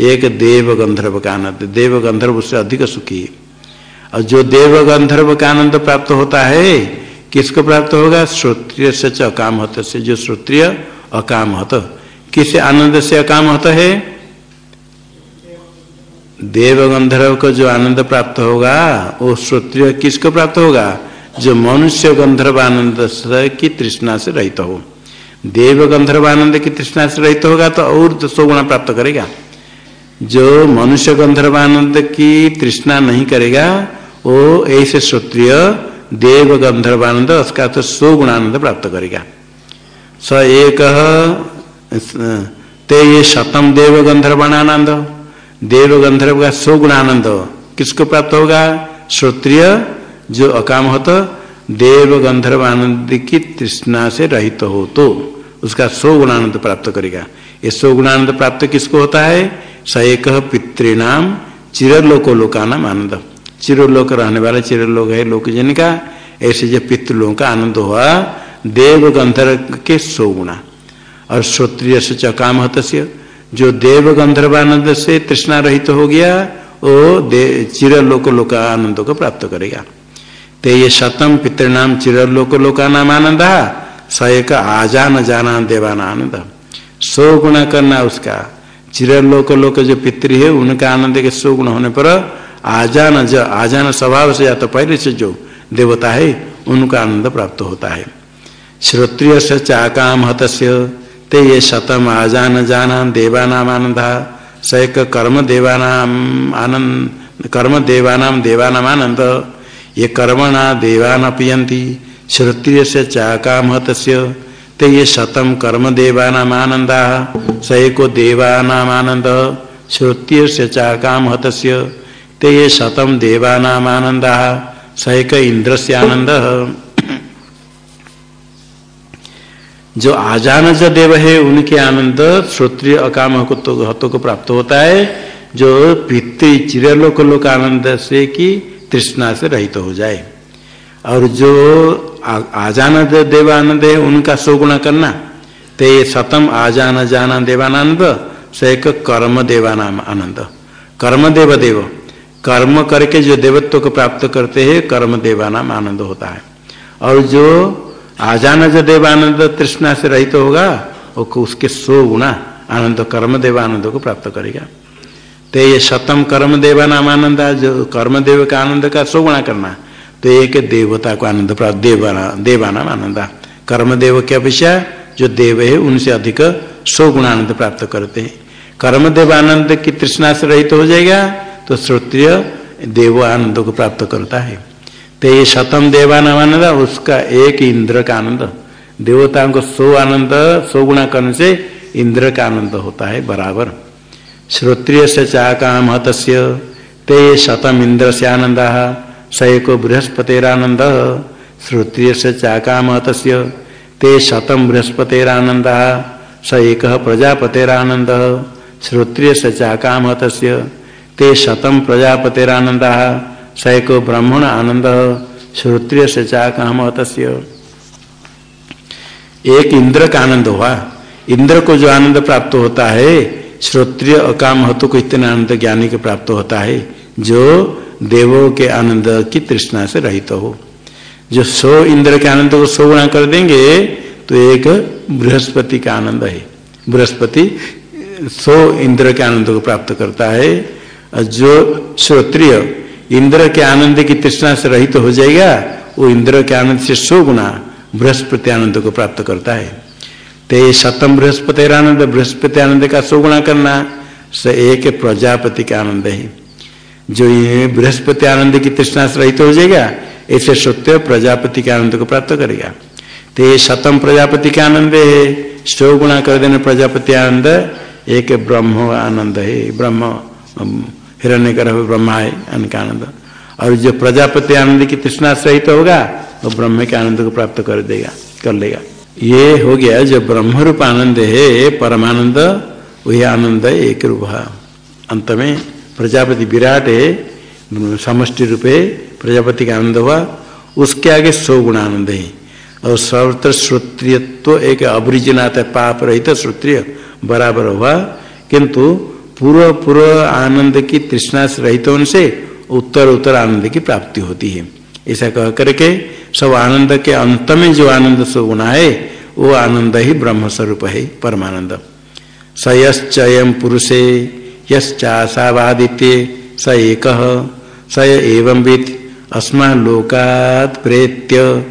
एक देव गंधर्व का आनंद। देव गंधर्व उससे अधिक सुखी और जो देव गंधर्व का आनंद प्राप्त होता है किसको प्राप्त होगा? श्रोत्रिय से अकाम होता से। जो श्रोत्रिय अकाम होता। किस आनंद से अकाम होता है? देव गंधर्व को जो आनंद प्राप्त होगा, वो श्रोत्रिय किसको प्राप्त होगा? जो मनुष्य गंधर्व आनंद की तृष्णा से रहित हो। देव गंधर्व आनंद की तृष्णा से रहित होगा तो और सौ गुणा प्राप्त करेगा। जो मनुष्य गंधर्व आनंद की तृष्णा नहीं करेगा, वो ऐसे श्रोत्रिय देव गंधर्वानंद उसका तो सौ गुणानंद प्राप्त करेगा। स एक, ते ये शतम देव गंधर्वानंद देव गंधर्व का सौ गुणानंद किसको प्राप्त होगा? श्रोत्रिय, जो अकाम हो तो देव गंधर्व आनंद की तृष्णा से रहित तो हो तो उसका सौ गुणानंद प्राप्त करेगा। ये सौ गुणानंद प्राप्त किसको होता है? स एक पितृणाम चिरलोको लोकानाम आनंद। चिरलोक रहने वाला चिरलोक है, लोक जन का ऐसे जो पितृलोक का आनंद हुआ, देव गंधर्व के सौ गुणा और श्रोत्रिय से चकाम हत जो देव गंधर्वानंद से तृष्णा रहित तो हो गया, वो चिरलोक लोक आनंद को प्राप्त करेगा। ते ये शतम पितृणाम चिरलोक लोकानाम आनंद स एक आजान जाना देवान आनंद। सो गुण करना उसका। चिरलोक लोक जो पितृ है, उनका आनंद के सौ गुण होने पर आजान ज, आजान स्वभाव से या तो पहले से जो देवता है, उनका आनंद प्राप्त होता है। श्रोत्रिय से चाकाम हतस्य, ते ये शतम आजान जाना देवानाम आनंद। स एक कर्म देवानाम आनंद, कर्म देवानाम देवानाम आनंद। ये कर्मणा देवान पियंती श्रोत्रिय से चाकामहत ते ये शतम कर्म देवानाम आनंद। स एको देवानाम आनंद। श्रोत्रिय से चाकाम चाकामहत ते ये शतम देवानाम आनंद स एक इंद्र से आनंद जो आजान जो देव है, उनके आनंद श्रोत्रिय अकाम हतों को प्राप्त होता है, जो पितृ चिरलोक लोक आनंद से की तृष्णा से रहित तो हो जाए। और जो आजान देवानंद है, उनका सोगुण करना ते सतम आजान जाना देवानंद, से एक कर्म देवानाम आनंद। कर्म देव देव कर्म करके जो देवत्व को प्राप्त करते हैं, कर्म देवानाम आनंद होता है। और जो आजान जो देवानंद तृष्णा से रहित तो होगा, वो उसके सो गुणा आनंद, कर्म देवानंद को प्राप्त करेगा। तो ये शतम कर्म देवा नाम आनंद, जो कर्म देव का आनंद का सो गुणा करना तो एक देवता को आनंद प्राप्त, देवाना देवाना आनंद। कर्म देव की अपेक्षा जो देव है, उनसे अधिक सौ गुण आनंद प्राप्त करते हैं। कर्म देवानंद की तृष्णा से रहित तो हो जाएगा तो श्रोत्रिय देव आनंद को प्राप्त करता है। तो शतम देवान आनंद उसका एक इंद्र का आनंद देवताओं को सौ आनंद, सौ गुणा करने से इंद्र का आनंद होता है, बराबर। श्रोत्रिय से चाकाम हत ते शतम इंद्र से आनंद स एक बृहस्पतिरानंद। श्रोत्रिय से चाकाम हत ते शतम बृहस्पतिरानंद, स एक प्रजापतिरानंद। श्रोत्रिय से चाकाम हत ते शतम प्रजापतिरानंद स एक ब्रह्मण आनंद श्रोत्रिय से चाकाम हत एक इंद्र का आनंद हुआ। इंद्र को जो आनंद प्राप्त होता है, श्रोत्रिय अकाम हतु को इतना आनंद ज्ञानी के प्राप्त होता है, जो देवों के आनंद की तृष्णा से रहित हो। जो सो इंद्र के आनंद को सो गुणा कर देंगे तो एक बृहस्पति का आनंद है। बृहस्पति सो इंद्र के आनंद को प्राप्त करता है जो श्रोत्रिय इंद्र के आनंद की तृष्णा से रहित तो हो जाएगा, वो इंद्र के आनंद से सो गुणा बृहस्पति आनंद को प्राप्त करता है। ते शतम बृहस्पति आनंद बृहस्पति आनंद का सुगुणा करना, स एक प्रजापति का आनंद है। जो ये बृहस्पति आनंद की तृष्णा से रहित हो जाएगा ऐसे सत्य प्रजापति के आनंद को प्राप्त करेगा। तो ये शतम प्रजापति का आनंद है, सौ गुणा कर देने प्रजापति आनंद, एक ब्रह्म आनंद है, ब्रह्म हिरण्य कर ब्रह्मा है अनका आनंद और जो प्रजापति आनंद की तृष्णा से रहित होगा, वो तो ब्रह्म के आनंद को प्राप्त कर देगा, कर लेगा। ये हो गया जो ब्रह्म रूप आनंद है, परमानंद, वही आनंद एक रूप अंत में प्रजापति विराट है, समष्टि रूपे प्रजापति का आनंद हुआ, उसके आगे सौ गुण आनंद है। और सर्वत्र श्रोत्रियत्व एक अवरिजिनात है पाप रहित श्रोत्रिय बराबर हुआ, किंतु पूर्व पूर्व आनंद की तृष्णा से रहित उनसे उत्तर उत्तर आनंद की प्राप्ति होती है। ऐसा कह करके सब आनंद के अंत में जो आनंद सुगुणा है वो आनंद ही ब्रह्म स्वरूप है, परमानंद। स यम पुरुषे, यश्चाशावादित्य, स एक, स एवं विद अस्मा लोकात् प्रेत्य,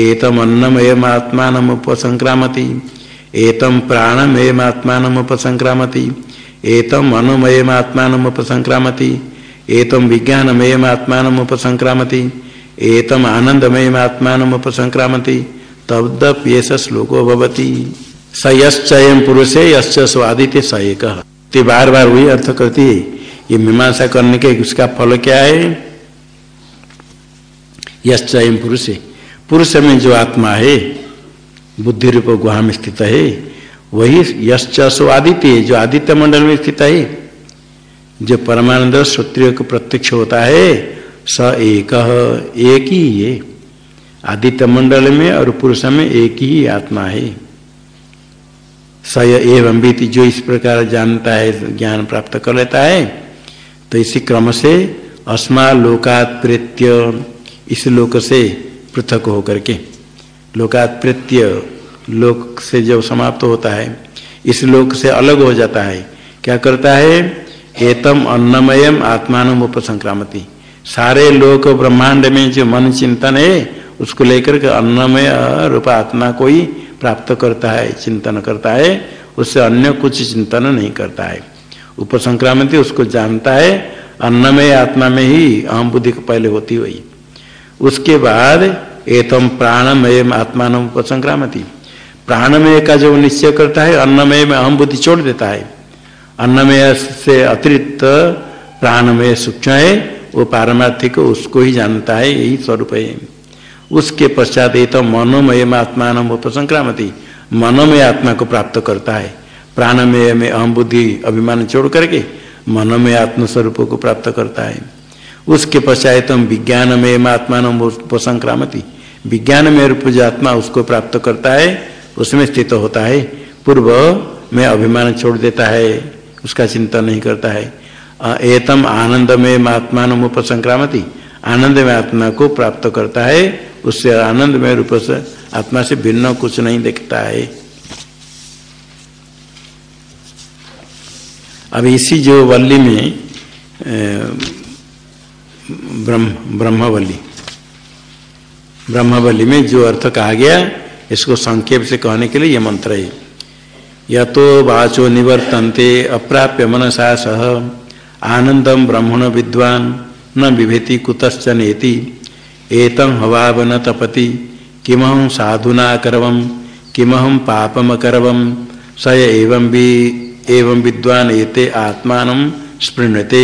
एतमन्नमयमात्मानमुपसंक्रामति एतम प्राणमयमात्मानमुपसंक्रामति। एतम अनुमयमात्मानमुपसंक्रामति एतम विज्ञानमयमात्मानमुपसंक्रामति एतम आनंदमय आत्मान उपसंक्रामती तब्दप श्लोको भवती। स यश्चयम पुरुष, यश्च स्वादित्य स एक। बार बार वही अर्थ करती ये मीमांसा करने के उसका फल क्या है? यश्चयम पुरुष। पुरुष में जो आत्मा है बुद्धि रूप गुहा में स्थित है वही यश्च आदित्य जो आदित्य मंडल में स्थित है। जो परमानंद श्रोत्रिय को प्रत्यक्ष होता है, स एक एक ही ये आदित्य मंडल में और पुरुष में एक ही आत्मा है। स एवं बीति जो इस प्रकार जानता है, ज्ञान प्राप्त कर लेता है तो इसी क्रम से अस्मा लोकात प्रेत्य इस लोक से पृथक होकर के। लोकात प्रेत्य लोक से जब समाप्त होता है, इस लोक से अलग हो जाता है। क्या करता है? एतम अन्नमयम आत्मान उपसंक्रामती। सारे लोक ब्रह्मांड में जो मन चिंतन है, उसको लेकर के अन्नमय रूप आत्मा को ही प्राप्त करता है, चिंतन करता है, उससे अन्य कुछ चिंतन नहीं करता है। उपसंक्रांति उसको जानता है, अन्नमय आत्मा में ही अहम बुद्धि पहले होती हुई। उसके बाद एतम प्राणमय आत्मान उपसंक्रामति। प्राणमय का जो निश्चय करता है, अन्नमय में अहम बुद्धि छोड़ देता है। अन्नमय से अतिरिक्त प्राणमय सूक्ष्म है, वो पारमार्थिक उसको ही जानता है, यही स्वरूप है। उसके पश्चात ये तो मनोमय में आत्मान मनोमय आत्मा को प्राप्त करता है। प्राणमय में अहम बुद्धि अभिमान छोड़ करके मनोमय आत्म स्वरूप को प्राप्त करता है। उसके पश्चात तुम विज्ञानमय आत्मान उपसंक्रामती विज्ञान में रूप जो आत्मा उसको प्राप्त करता है उसमें स्थित होता है। पूर्व में अभिमान छोड़ देता है, उसका चिंता नहीं करता है। एतम आनंद में आत्मान उपसंक्रामती। आनंद में आत्मा को प्राप्त करता है, उससे आनंद में रूप से आत्मा से भिन्न कुछ नहीं देखता है। अब इसी जो वल्ली में ब्रह्म, ब्रह्मवल्ली। ब्रह्मबली में जो अर्थ कहा गया इसको संक्षेप से कहने के लिए ये मंत्र है। यतो वाचो निवर्तन्ते, अप्राप्य मनसा सह आनंदम ब्रह्मण विद्वान, न विभेति कुतश्चन एतम हवाव न तपति, किमहं साधुना करवम किमहं पापम करवम स एवं भी एवं विद्वान एते आत्मा स्पृणते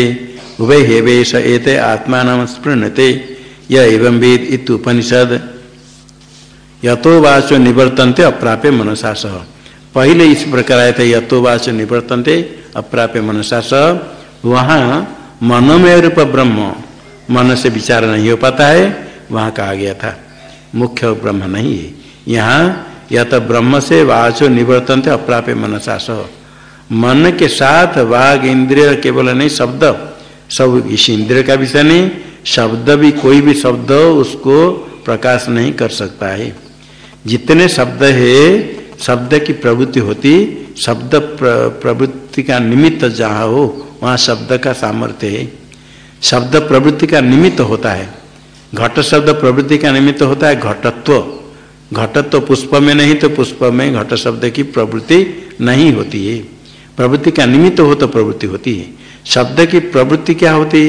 उभय हेवे स एते आत्मा स्पृणते, य एवं वेद इत उपनिषद यतो वाचो निवर्तनते अप्राप्य मनसा सह। पहले इस प्रकार आए थे यतो वाचो निवर्तनते अप्राप्य मनसा सह। वहाँ मनोमय रूप ब्रह्म, मन से विचार नहीं हो पाता है, वहाँ कहा गया था। मुख्य ब्रह्म नहीं है। यहाँ या तो ब्रह्म से वाचो निवर्तन थे अप्राप्य मनसा सह। मन के साथ वाघ इंद्रिय केवल नहीं, शब्द। सब इस इंद्रिय का विषय नहीं, शब्द भी कोई भी शब्द उसको प्रकाश नहीं कर सकता है। जितने शब्द है, शब्द की प्रवृत्ति होती, शब्द प्रवृत्ति का निमित्त जहाँ हो, वहाँ शब्द का सामर्थ्य है। शब्द प्रवृत्ति का निमित्त होता है। घट शब्द प्रवृत्ति का निमित्त होता है घटत्व। घटत्व पुष्प में नहीं तो पुष्प में घट शब्द की प्रवृत्ति नहीं होती है। प्रवृत्ति का निमित्त हो तो प्रवृत्ति होती है। शब्द की प्रवृत्ति क्या होती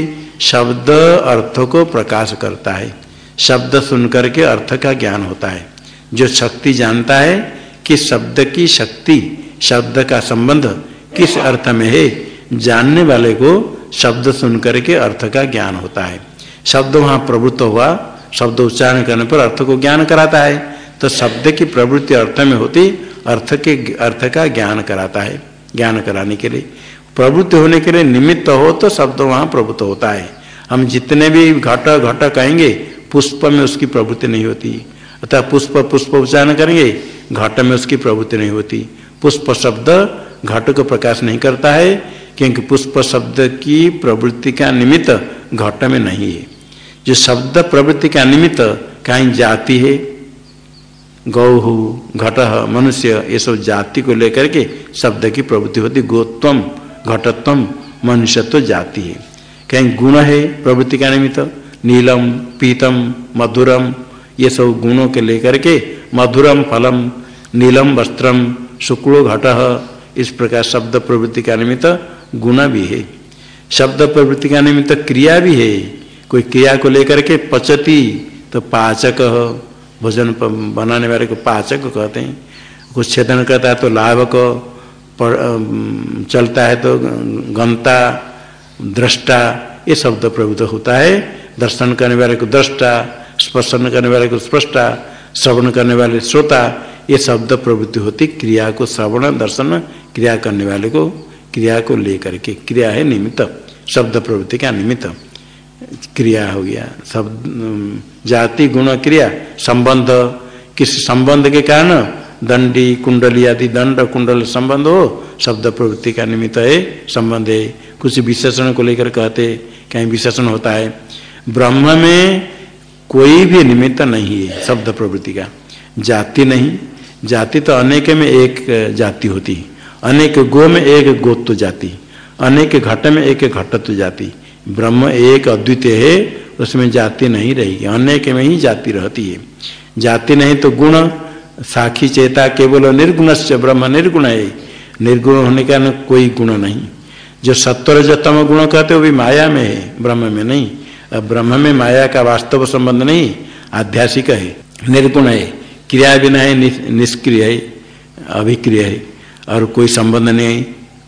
शब्द अर्थ को प्रकाश करता है। शब्द सुन करके अर्थ का ज्ञान होता है। जो शक्ति जानता है कि शब्द की शक्ति, शब्द का संबंध किस अर्थ में है, जानने वाले को शब्द सुन करके अर्थ का ज्ञान होता है। शब्द वहाँ प्रवृत्त हुआ, शब्द उच्चारण करने पर अर्थ को ज्ञान कराता है। तो शब्द की प्रवृत्ति अर्थ में होती, अर्थ के, अर्थ का ज्ञान कराता है, ज्ञान कराने के लिए। प्रवृत्ति होने के लिए निमित्त हो तो शब्द वहाँ प्रभुत्व होता है। हम जितने भी घट घट कहेंगे, पुष्प में उसकी प्रवृत्ति नहीं होती। अतः पुष्प पुष्प उच्चारण करेंगे। घट में उसकी प्रवृत्ति नहीं होती। पुष्प शब्द घट को प्रकाश नहीं करता है, क्योंकि पुष्प शब्द की प्रवृत्ति का निमित्त घट में नहीं है। जो शब्द प्रवृत्ति का निमित्त कहीं जाति है, गौ, घट, मनुष्य, ये सब जाति को लेकर के शब्द की प्रवृत्ति होती गोत्वम घटत्वम मनुष्यत्व जाति है। कहीं गुण है प्रवृत्ति का निमित्त, नीलम, पीतम, मधुरम ये सब गुणों के लेकर के मधुरम फलम, नीलम वस्त्रम, शुक्लो घट, इस प्रकार शब्द प्रवृत्ति का निमित्त गुण भी है। शब्द प्रवृत्ति का निमित्त क्रिया भी है। कोई क्रिया को लेकर के पचती तो पाचक, भोजन बनाने वाले को पाचक कहते हैं। कुछ छेदन करता है तो लाभक चलता है तो गंता, दृष्टा, ये शब्द प्रवृत्त होता है। दर्शन करने वाले को दृष्टा स्पर्शन करने वाले को स्पष्टा श्रवण करने वाले श्रोता ये शब्द प्रवृत्ति होती क्रिया को श्रवण दर्शन क्रिया करने वाले को क्रिया को लेकर के क्रिया है निमित्त शब्द प्रवृत्ति का निमित्त क्रिया हो गया शब्द जाति गुण क्रिया संबंध किस संबंध के कारण दंडी कुंडली आदि दंड कुंडल संबंध हो शब्द प्रवृत्ति का निमित्त है संबंध है कुछ विशेषण को लेकर कहते कहीं विशेषण होता है ब्रह्म में कोई भी निमित्त नहीं है शब्द प्रवृत्ति का। जाति नहीं। जाति तो अनेक में एक जाति होती अनेक गो में एक गोत्व जाति। अनेक घट में एक घटत्व जाति। ब्रह्म एक अद्वितीय है, उसमें जाति नहीं रहेगी। अनेक में ही जाति रहती है। जाति नहीं तो गुण, साखी चेता केवल निर्गुण से ब्रह्म निर्गुण है। निर्गुण होने का कोई गुण नहीं। जो सत्वर जो तम गुण कहते वो भी माया में है, ब्रह्म में नहीं। ब्रह्म में माया का वास्तव संबंध नहीं, आध्यासिक है निर्गुण है, क्रिया बिना है निष्क्रिय है, अभिक्रिय है, और कोई संबंध नहीं,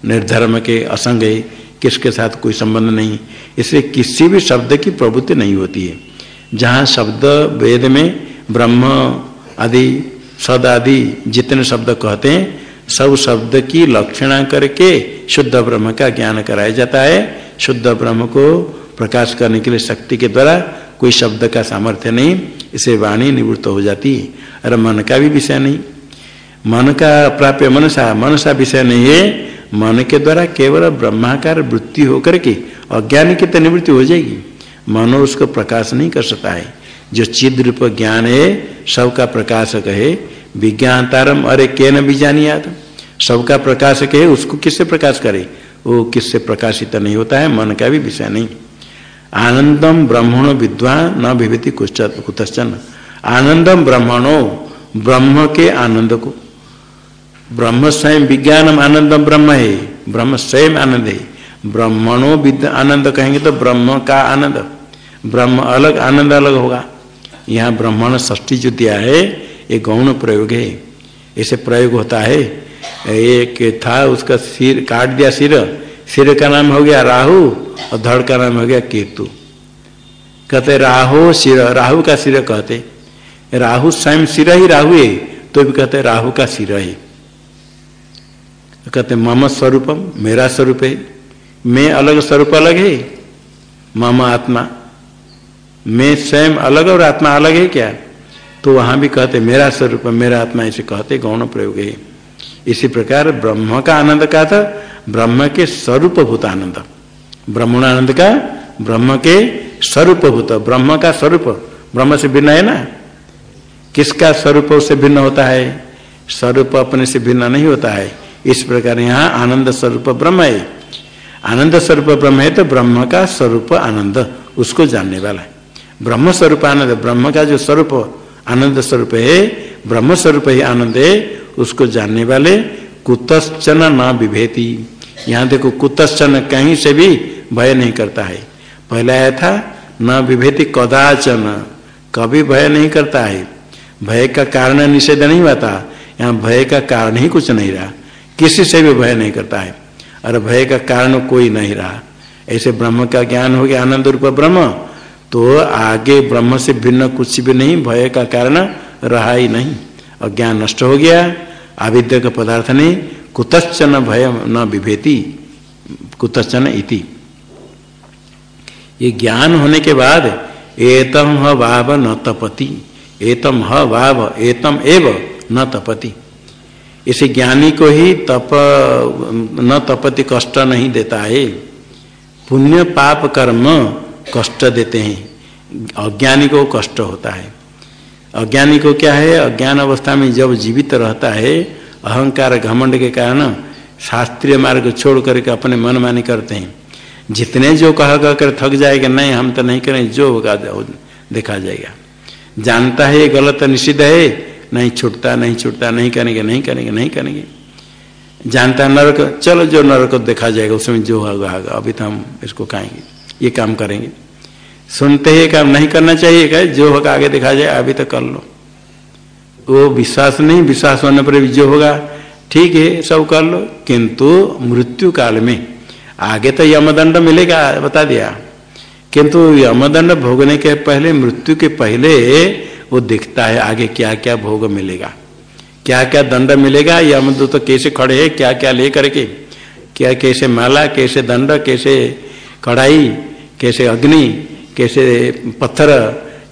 निर्धर्म के असंग है, किसके साथ कोई संबंध नहीं, इसलिए किसी भी शब्द की प्रवृत्ति नहीं होती है। जहाँ शब्द वेद में ब्रह्म आदि, सद आदि जितने शब्द कहते हैं, सब शब्द की लक्षणा करके शुद्ध ब्रह्म का ज्ञान कराया जाता है। शुद्ध ब्रह्म को प्रकाश करने के लिए शक्ति के द्वारा कोई शब्द का सामर्थ्य नहीं, इसे वाणी निवृत्त हो जाती है। अरे मन का भी विषय नहीं। मन का प्राप्य मनसा मनसा विषय नहीं है। मन के द्वारा केवल ब्रह्माकार वृत्ति होकर के अज्ञान की तो निवृत्ति हो जाएगी। मनो उसको प्रकाश नहीं कर सकता है। जो चिद रूप ज्ञान है, सबका प्रकाशक है। विज्ञान तारम, अरे के न बीजानियात सबका प्रकाशक है, उसको किससे प्रकाश करे? वो किससे प्रकाशित नहीं होता है, मन का भी विषय नहीं। आनंदम ब्रह्मण विद्वान न विभूति कुतश्चन। आनंदम ब्रह्मणो ब्रह्म के आनंद को ब्रह्म स्वयं विज्ञानम आनंदम ब्रह्म है, ब्रह्म स्वयं आनंद है। ब्रह्मणो विद्या आनंद कहेंगे तो ब्रह्म का आनंद। ब्रह्म अलग, आनंद अलग होगा। यहाँ ब्रह्मण ष्टी जो दिया है, ये गौण प्रयोग है। ऐसे प्रयोग होता है, एक था उसका सिर काट दिया सिर सिर का नाम हो गया राहु और धड़ का नाम हो गया केतु। कहते राहु सिर, राहु का सिर कहते। राहु स्वयं सिर ही राहु है तो भी कहते राहु का सिर है। कहते मम स्वरूपम, मेरा स्वरूप है। मैं अलग स्वरूप अलग है। मम आत्मा। मैं स्वयं अलग और आत्मा अलग है क्या? तो वहाँ भी कहते मेरा स्वरूप, मेरा आत्मा, ऐसे कहते गौण प्रयोग है। इसी प्रकार ब्रह्म का आनंद का था। ब्रह्म के स्वरूप भूत आनंद। ब्रह्मणानंद का, ब्रह्म के स्वरूप भूत ब्रह्म का स्वरूप, ब्रह्म से भिन्न है ना? किसका स्वरूप उससे भिन्न होता है? स्वरूप अपने से भिन्न नहीं होता है। इस प्रकार यहाँ आनंद स्वरूप ब्रह्म है। आनंद स्वरूप ब्रह्म है तो ब्रह्म का स्वरूप आनंद, उसको जानने वाला है। ब्रह्म स्वरूप आनंद, ब्रह्म का जो स्वरूप आनंद स्वरूप है, ब्रह्म स्वरूप ही आनंद है, उसको जानने वाले कुतश्चन न विभेति यहाँ देखो कुतश्चन कहीं से भी भय नहीं करता है। पहले आया था, न विभेति कदाचन, कभी भय नहीं करता है। भय का कारण निषेध नहीं हुआ था, यहाँ भय का कारण ही कुछ नहीं रहा। किसी से भी भय नहीं करता है, और भय का कारण कोई नहीं रहा। ऐसे ब्रह्म का ज्ञान हो गया, आनंद रूप ब्रह्म तो आगे ब्रह्म से भिन्न कुछ भी नहीं, भय का कारण रहा ही नहीं। और ज्ञान नष्ट हो गया, आविद्य का पदार्थ नहीं कुतश्चन भय न विभेति कुतश्चन इति। ये ज्ञान होने के बाद एतम ह वाव न तपति, एतम ह वाव, एतम एव न तपति। इसे ज्ञानी को ही तप, न तपति कष्ट नहीं देता है। पुण्य पाप कर्म कष्ट देते हैं। अज्ञानी को कष्ट होता है। अज्ञानी को क्या है? अज्ञान अवस्था में जब जीवित रहता है अहंकार घमंड के कारण शास्त्रीय मार्ग छोड़ करके अपने मन मानी करते हैं। जितने जो कह कह कर थक जाएगा, नहीं, हम तो नहीं करें, जो होगा देखा जाएगा। जानता है ये गलत निषिद्ध है, नहीं छूटता नहीं छूटता, नहीं करेंगे नहीं करेंगे नहीं करेंगे। जानता है नरक, चलो जो नरक देखा जाएगा, उसमें जो होगा अभी तो हम इसको खाएँगे, ये काम करेंगे। सुनते ही काम नहीं करना चाहिए क्या जो होगा, आगे देखा जाए, अभी तो कर लो। वो विश्वास नहीं, विश्वास होने पर विजय होगा। ठीक है, सब कर लो, किंतु मृत्यु काल में आगे तो यमदंड मिलेगा, बता दिया। किंतु यमदंड भोगने के पहले, मृत्यु के पहले वो दिखता है आगे क्या क्या भोग मिलेगा। क्या क्या दंड मिलेगा? यमदूत तो कैसे खड़े है? क्या क्या ले करके क्या कैसे माला, कैसे दंड, कैसे कढ़ाई, कैसे अग्नि, कैसे पत्थर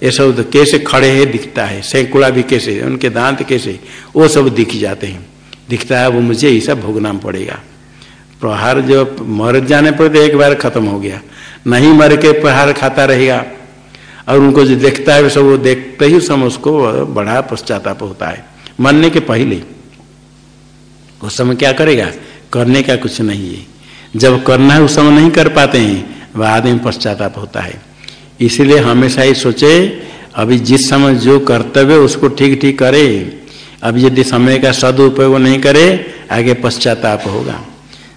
ये सब तो कैसे खड़े हैं, दिखता है। सैकुड़ा भी कैसे, उनके दांत कैसे, वो सब दिख जाते हैं। दिखता है वो मुझे सब भोगना पड़ेगा। प्रहार जो मर जाने पर तो एक बार खत्म हो गया। नहीं मर के प्रहार खाता रहेगा। और उनको जो देखता है, सब वो देखते ही समय उसको बड़ा पश्चाताप होता है। मरने के पहले, उस समय क्या करेगा? करने का कुछ नहीं है। जब करना है, उस समय नहीं कर पाते हैं। बाद में पश्चाताप होता है। इसलिए हमेशा ही सोचे, अभी जिस समय जो कर्तव्य उसको ठीक ठीक करे। अब यदि समय का सदुपयोग नहीं करे, आगे पश्चाताप होगा।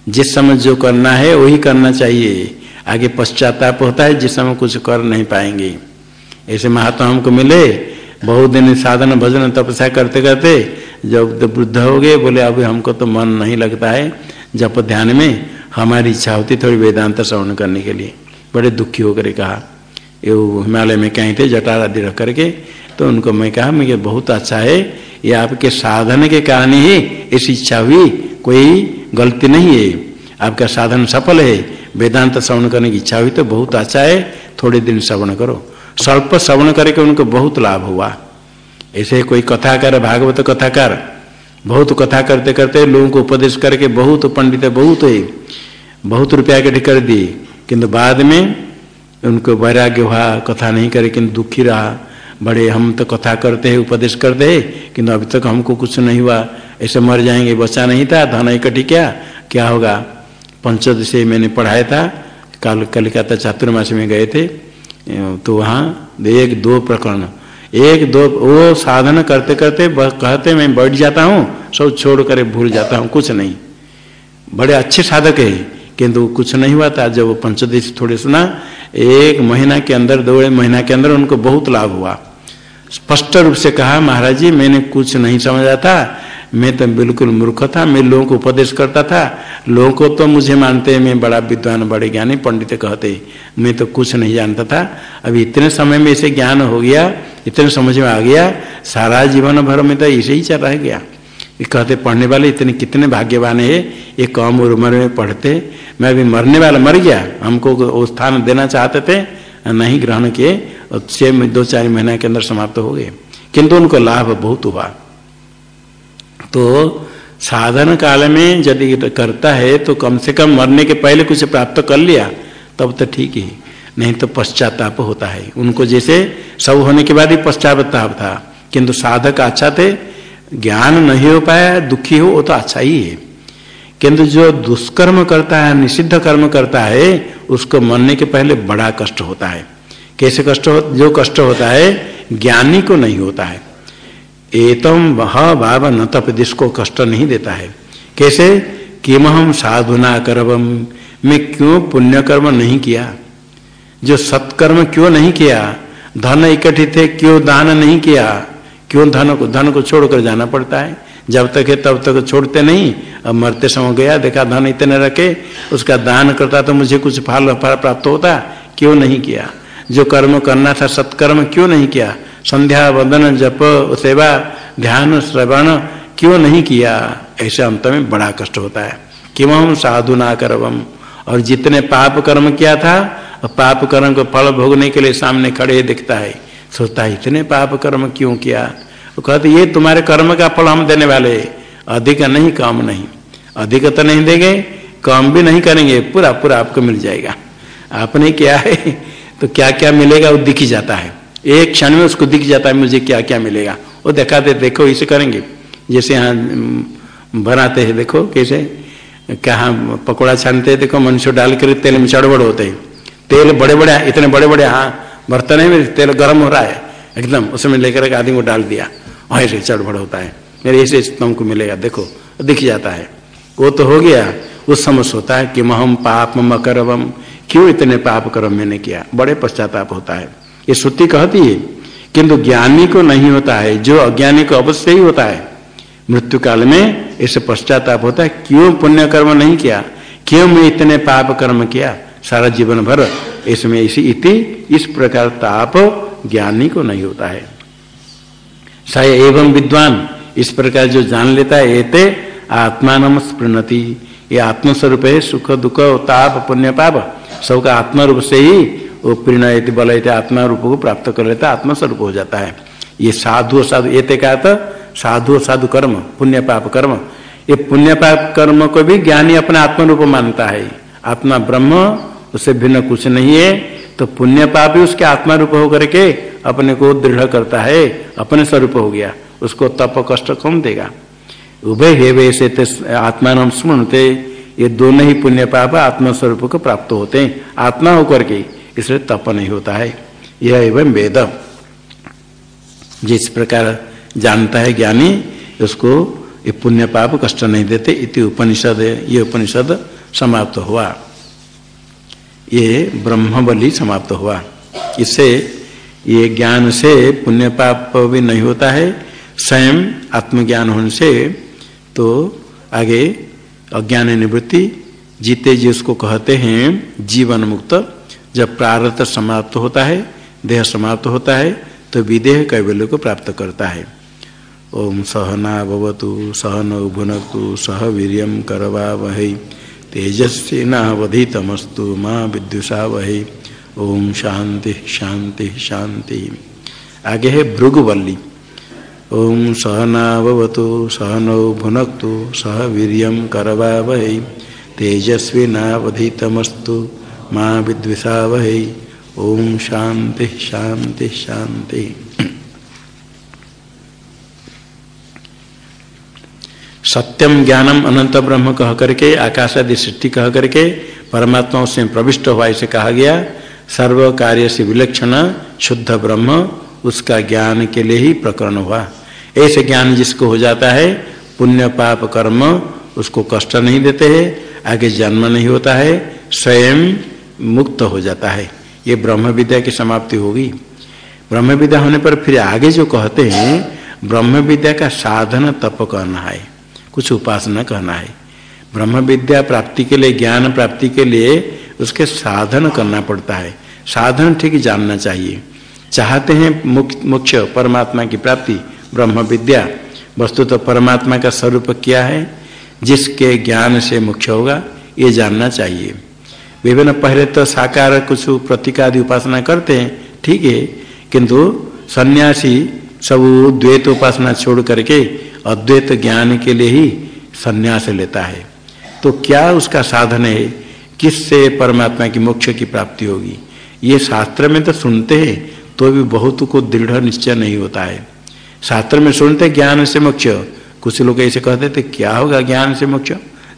जिस समय जो करना है, वही करना चाहिए। आगे पश्चाताप होता है, जिस समय कुछ कर नहीं पाएँगे। ऐसे महात्मा हमको मिले, बहुत दिन साधन भजन तपस्या करते करते जब तो वृद्ध हो गए, बोले अभी हमको तो मन नहीं लगता है, जब ध्यान में हमारी इच्छा होती थोड़ी वेदांत श्रवण करने के लिए। बड़े दुखी होकर कहा ये हिमालय में कहीं थे, जटार आदि रख करके। तो उनको मैं कहा मुझे बहुत अच्छा है। ये आपके साधन के कारण ही ऐसी इच्छा हुई। कोई गलती नहीं है। आपका साधन सफल है। वेदांत श्रवण करने की इच्छा हुई तो बहुत अच्छा है। थोड़े दिन श्रवण करो। स्वल्प श्रवण करके उनको बहुत लाभ हुआ। ऐसे कोई कथाकार, भागवत कथाकार, बहुत कथा करते करते लोगों को उपदेश करके बहुत पंडित बहुत है। बहुत रुपया इकट्ठे कर दिए। किंतु बाद में उनको वैराग्य हुआ, कथा नहीं करे, किंतु दुखी रहा। बड़े, हम तो कथा करते हैं, उपदेश करते हैं, किंतु अभी तक हमको कुछ नहीं हुआ। ऐसे मर जाएँगे बच्चा नहीं था, धन इकट्ठी क्या क्या होगा? पंचदशी मैंने पढ़ाया था, कल, कलिकाता चातुर्मास में गए थे तो वहाँ एक, दो प्रकरण। एक, दो, वो साधन करते करते कहते, मैं बैठ जाता हूँ, सब छोड़ कर भूल जाता हूँ, कुछ नहीं। बड़े अच्छे साधक है। किंतु कुछ नहीं हुआ था, जब पंचदेश थोड़े सुना एक महीना के अंदर, दो महीना के अंदर उनको बहुत लाभ हुआ। स्पष्ट रूप से कहा, महाराज जी, मैंने कुछ नहीं समझा था। मैं तो बिल्कुल मूर्ख था। मैं लोगों को उपदेश करता था। लोगों को तो मुझे मानते हैं, मैं बड़ा विद्वान, बड़े ज्ञानी पंडित कहते मैं तो कुछ नहीं जानता था। अभी इतने समय में इसे ज्ञान हो गया, इतने समझ में आ गया, सारा जीवन भर में तो इसे ही चल रह गया। कहते, पढ़ने वाले इतने कितने भाग्यवान है, ये कम उम्र में पढ़ते। मैं अभी मरने वाला मर गया। हमको वो स्थान देना चाहते थे, नहीं ग्रहण किए। और छः दो चार महीने के अंदर समाप्त हो गए। किंतु उनको लाभ बहुत हुआ। तो साधन काल में यदि करता है तो कम से कम मरने के पहले कुछ प्राप्त कर लिया, तब तो ठीक ही। नहीं तो पश्चाताप होता है। उनको जैसे सब होने के बाद ही पश्चाताप था। किंतु साधक अच्छा थे ज्ञान नहीं हो पाया, दुखी हो, वो तो अच्छा ही है। किंतु जो दुष्कर्म करता है, निषिद्ध कर्म करता है, उसको मरने के पहले बड़ा कष्ट होता है। कैसे कष्ट हो, जो कष्ट होता है, ज्ञानी को नहीं होता है। एतम वह भाव न तप, जिसको कष्ट नहीं देता है। कैसे? किम हम साधुना करवम, मैं क्यों पुण्य कर्म नहीं किया? जो सत्कर्म क्यों नहीं किया? धन इकट्ठे थे, क्यों दान नहीं किया? क्यों धन को धन को छोड़कर जाना पड़ता है? जब तक है, तब तक छोड़ते नहीं। अब मरते समय गया, देखा धन इतने रखे, उसका दान करता तो मुझे कुछ फल प्राप्त होता। क्यों नहीं किया? जो कर्म करना था, सत्कर्म क्यों नहीं किया? संध्या, वंदन, जप, सेवा, ध्यान, श्रवण क्यों नहीं किया? ऐसे अंत में बड़ा कष्ट होता है। कि हम साधु ना करवम। और जितने पाप कर्म किया था पाप कर्म को फल भोगने के लिए सामने खड़े दिखता है। सोचता है इतने पाप कर्म क्यों किया? वो कहते, ये तुम्हारे कर्म का फल हम देने वाले अधिक नहीं, कम नहीं। अधिक तो नहीं देंगे, कम भी नहीं करेंगे। पूरा पूरा आपको मिल जाएगा। आपने क्या है? तो क्या क्या मिलेगा वो दिख ही जाता है। एक क्षण में उसको दिख जाता है, मुझे क्या क्या मिलेगा। वो दिखाते, देखो, इसे करेंगे। जैसे यहाँ बनाते हैं, देखो, कैसे? कहा पकौड़ा छानते हैं, देखो, मनुष्य डाल कर तेल में चढ़बड़ होते हैं। तेल बड़े बड़े इतने बड़े बड़े हाँ बर्तन में तेल गर्म हो रहा है। एकदम, उसमें लेकर एक आदमी को डाल दिया। ऐसे चढ़बड़ होता है। मेरे ऐसे तुमको मिलेगा, देखो, दिख जाता है। वो तो हो गया। उस समय होता है कि महम पाप मकरवम क्यों इतने पाप कर्म मैंने किया? बड़े पश्चाताप होता है। ये श्रुति कहती है, किंतु ज्ञानी को नहीं होता है, जो अज्ञानी को अवश्य ही होता है। मृत्यु काल में ऐसे पश्चाताप होता है, क्यों पुण्य कर्म नहीं किया? क्यों मैं इतने पाप कर्म किया? सारा जीवन भर इसमें इसी इति, इस प्रकार ताप ज्ञानी को नहीं होता है। स एवं विद्वान। इस प्रकार जो जान लेता है, एते आत्मान स्पृणति ये आत्मस्वरूप है, सुख, दुख, ताप पुण्य पाप सबका आत्मरूप से ही वो प्रीणयति, बलयति आत्मा रूप को प्राप्त कर लेता है आत्मस्वरूप हो जाता है। ये साधु साधु ये का तो साधु साधु कर्म पुण्य पाप कर्म। ये पुण्य पाप कर्म को भी ज्ञानी अपने आत्म रूप मानता है। आत्मा ब्रह्म उससे भिन्न कुछ नहीं है तो पुण्य पाप भी उसके आत्मा रूप होकर के अपने को दृढ़ करता है, अपने स्वरूप हो गया, उसको तप कष्ट कौन देगा? उभय है वैसे आत्मा नाम स्मृणते ये दोनों ही पुण्य पाप आत्मस्वरूप को प्राप्त होते हैं। आत्मा होकर के इसलिए तप नहीं होता है। यह एवं वेद। जिस प्रकार जानता है ज्ञानी, उसको ये पुण्य पाप कष्ट नहीं देते, इति उपनिषद, ये उपनिषद समाप्त हुआ। ये ब्रह्म बलि समाप्त हुआ। इससे ये ज्ञान से पुण्य पाप भी नहीं होता है, स्वयं आत्मज्ञान होने से तो आगे अज्ञान निवृत्ति, जीते जी उसको कहते हैं जीवन मुक्त। जब प्रारत समाप्त होता है, देह समाप्त होता है तो विदेह कैवल्य को प्राप्त करता है। ओम सहना भवतु, सहन भुनक्तु, सह वीर करवा वह तेजस्वी नवधितमस्तु, माँ विद्युषा वह ओम शांति शांति शांति। आगे है भृगुवल्ली। ओम सहनावतु सहनौ भुनक्तु, सह वीर करवा वह तेजस्वी नावधितमस्तु, माँ विद्विषा वह ओम शांति शांति शांति। सत्यम ज्ञानम अनंत ब्रह्म कह करके, आकाश आदि सृष्टि कह करके, परमात्मा उसमें प्रविष्ट हुआ, इसे कहा गया। सर्व कार्य से विलक्षण शुद्ध ब्रह्म उसका ज्ञान के लिए ही प्रकरण हुआ। ऐसे ज्ञान जिसको हो जाता है, पुण्य पाप कर्म उसको कष्ट नहीं देते हैं, आगे जन्म नहीं होता है, स्वयं मुक्त हो जाता है। ये ब्रह्म विद्या की समाप्ति होगी। ब्रह्म विद्या होने पर फिर आगे जो कहते हैं, ब्रह्म विद्या का साधन तप करना है, कुछ उपासना कहना है। ब्रह्म विद्या प्राप्ति के लिए, ज्ञान प्राप्ति के लिए उसके साधन करना पड़ता है। साधन ठीक जानना चाहिए। चाहते हैं मुख्य परमात्मा की प्राप्ति, ब्रह्म विद्या, वस्तु तो परमात्मा का स्वरूप क्या है? जिसके ज्ञान से मुख्य होगा, ये जानना चाहिए। विभिन्न पहले तो साकार कुछ प्रतीकादि उपासना करते हैं, ठीक है, किंतु सन्यासी सब द्वैत उपासना छोड़ करके अद्वैत ज्ञान के लिए ही सन्यास लेता है। तो क्या उसका साधन है? किससे परमात्मा की मोक्ष की प्राप्ति होगी? ये शास्त्र में तो सुनते हैं तो भी बहुत को दृढ़ निश्चय नहीं होता है। शास्त्र में सुनते ज्ञान से मोक्ष, कुछ लोग ऐसे कहते थे, क्या होगा ज्ञान से मोक्ष?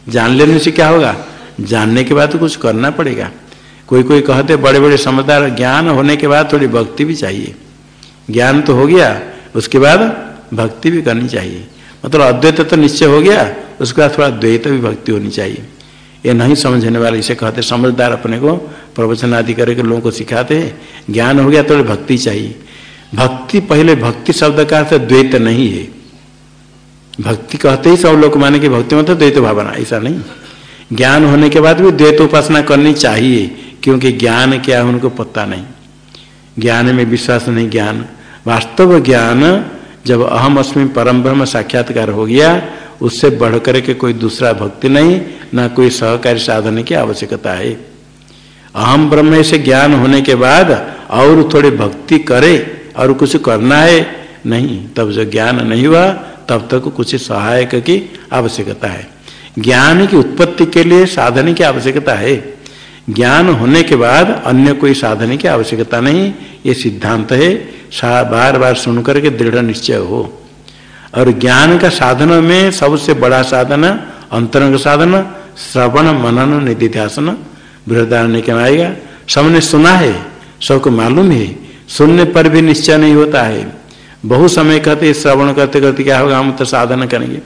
जान लेने से क्या होगा? जानने के बाद तो कुछ करना पड़ेगा। कोई कोई कहते बड़े बड़े समझदार ज्ञान होने के बाद थोड़ी भक्ति भी चाहिए। ज्ञान तो हो गया, उसके बाद भक्ति भी करनी चाहिए। मतलब अद्वैत तो निश्चय हो गया, उसके बाद थोड़ा द्वैत भी भक्ति होनी चाहिए। ये नहीं समझने वाले, इसे कहते समझदार अपने को प्रवचन आदि करके लोगों को सिखाते हैं। ज्ञान हो गया थोड़ी भक्ति चाहिए। भक्ति पहले भक्ति शब्द का अर्थ द्वैत नहीं है। भक्ति कहते ही सब लोग माने कि भक्ति मतलब द्वैत भावना, ऐसा नहीं। ज्ञान होने के बाद भी द्वैत उपासना करनी चाहिए, क्योंकि ज्ञान क्या है उनको पता नहीं। ज्ञान में विश्वास नहीं, ज्ञान। वास्तव ज्ञान जब अहम अस्मी परम ब्रह्म साक्षात्कार हो गया उससे बढ़ करके कोई दूसरा भक्ति नहीं, ना कोई सहकारी साधन की आवश्यकता है। अहम ब्रह्म से ज्ञान होने के बाद और थोड़ी भक्ति करे और कुछ करना है, नहीं, तब जो ज्ञान नहीं हुआ, तब तक कुछ सहायक की आवश्यकता है। ज्ञान की उत्पत्ति के लिए साधन की आवश्यकता है। ज्ञान होने के बाद अन्य कोई साधन की आवश्यकता नहीं, ये सिद्धांत है। बार बार सुन करके दृढ़ निश्चय हो। और ज्ञान का साधन में सबसे बड़ा साधन, अंतरंग साधन, श्रवण, मनन, निधिध्यासन, बृहदारण्य क्या आएगा। सबने सुना है, सबको मालूम है, सुनने पर भी निश्चय नहीं होता है। बहुत समय कहते श्रवण करते करते क्या होगा, हम तो साधन करेंगे।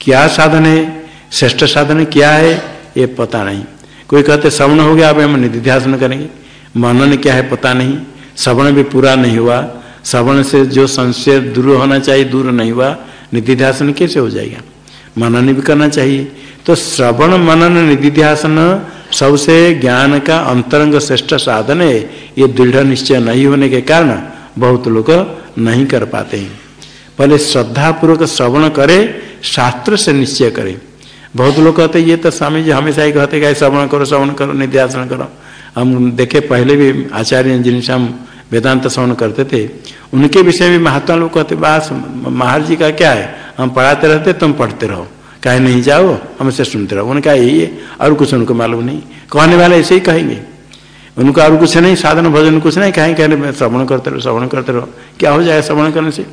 क्या साधन है? श्रेष्ठ साधन क्या है? ये पता नहीं। कोई कहते, श्रवण हो गया, अब हम निधिध्यासन करेंगे। मनन क्या है, पता नहीं। श्रवण भी पूरा नहीं हुआ। श्रवण से जो संशय दूर होना चाहिए, दूर नहीं हुआ, निधिध्यासन कैसे हो जाएगा? मनन भी करना चाहिए। तो श्रवण मनन निधिध्यासन सबसे ज्ञान का अंतरंग श्रेष्ठ साधन है। ये दृढ़ निश्चय नहीं होने के कारण बहुत लोग नहीं कर पाते हैं। पहले श्रद्धा पूर्वक श्रवण करे, शास्त्र से निश्चय करे। बहुत लोग कहते ये तो स्वामी जी हमेशा ही कहते श्रवण करो श्रवण करो निध्यासन करो। हम देखे पहले भी आचार्य जिनसे हम वेदांत श्रवण करते थे। उनके विषय में महात्मा लोग कहते, बास महाराज जी का क्या है? हम पढ़ाते रहते, तुम पढ़ते रहो। कहे, नहीं जाओ हमसे सुनते रहो। उनका यही है, और कुछ उनको मालूम नहीं। कहने वाले ऐसे ही कहेंगे। उनको और कुछ नहीं, साधन भोजन कुछ नहीं, कहें कहने श्रवण करते रहो, श्रवण करते रहो। क्या हो जाए श्रवण करने से?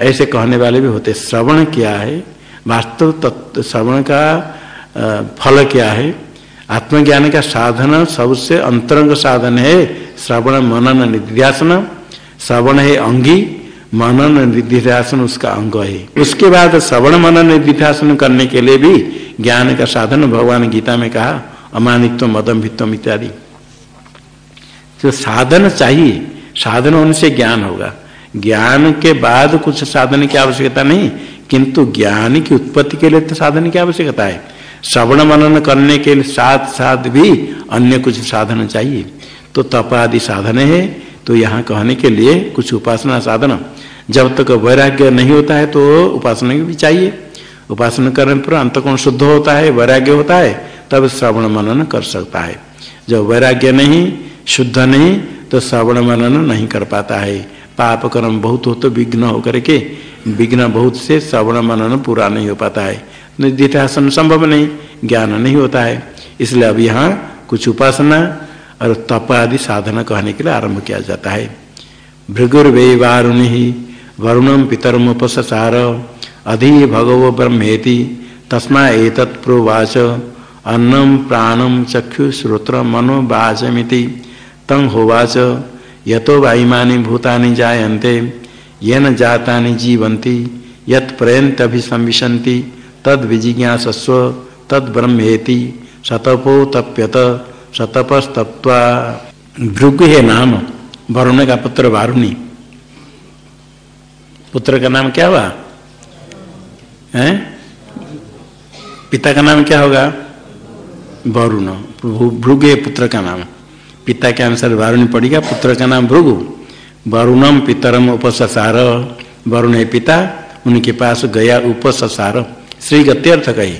ऐसे कहने वाले भी होते, श्रवण क्या है? वास्तव तत्व, श्रवण का फल क्या है? आत्मज्ञान का साधन सबसे अंतरंग साधन है। श्रवण मनन निध्यासन श्रवण है अंगी। मनन निधिध्यासन उसका अंग है। उसके बाद श्रवण मनन निधिध्यासन करने के लिए भी ज्ञान का साधन भगवान गीता में कहा, अमानित्व मदम भित्व इत्यादि। जो साधन चाहिए, साधन होने से ज्ञान होगा। ज्ञान के बाद कुछ साधन की आवश्यकता नहीं, किंतु ज्ञान की उत्पत्ति के लिए तो साधन की आवश्यकता है। श्रवण मनन करने के साथ साथ भी अन्य कुछ साधन चाहिए। तो तप आदि साधन है तो यहाँ कहने के लिए कुछ उपासना साधन। जब तक वैराग्य नहीं होता है तो उपासना भी चाहिए। उपासना करने पर अंतकोण शुद्ध होता है, वैराग्य होता है, तब श्रवण मनन कर सकता है। जब वैराग्य नहीं, शुद्ध नहीं तो श्रवण मनन नहीं कर पाता है। पाप कर्म बहुत हो तो विघ्न होकर के, विघ्न बहुत से श्रवण मनन पूरा नहीं हो पाता है। निधिध्यासन संभव नहीं, ज्ञान नहीं होता है। इसलिए अब यहाँ कुछ उपासना और तप आदि साधना कहने के लिए आरंभ किया जाता है। भृगुर्वे वारुणि वरुणम पितरमुपसार अधि भगवो ब्रह्मेति, तस्मा एतत् प्रोवाच अन्नम प्राणम चक्षु श्रोत्र मनो वाचमिति तं होवाच, यतो वायुमानी भूतानि जायन्ते ये न जाता जीवंती यत प्रयंत अभिसंविशंति तद विजिज्ञासस्व तद ब्रह्मेति सतपो तप्यत शतपस्तप्वा भृग है नाम, वरुण का पुत्र वारुणी। पुत्र का नाम क्या हुआ? है? पिता का नाम क्या होगा? वरुण। भृग पुत्र का नाम। पिता के अनुसार वारुणी पड़ेगा पुत्र का नाम भृगु। वरुणम पितरम उपससार। वरुण है पिता, उनके पास गया उपससार। श्री गत्यर्थ कही।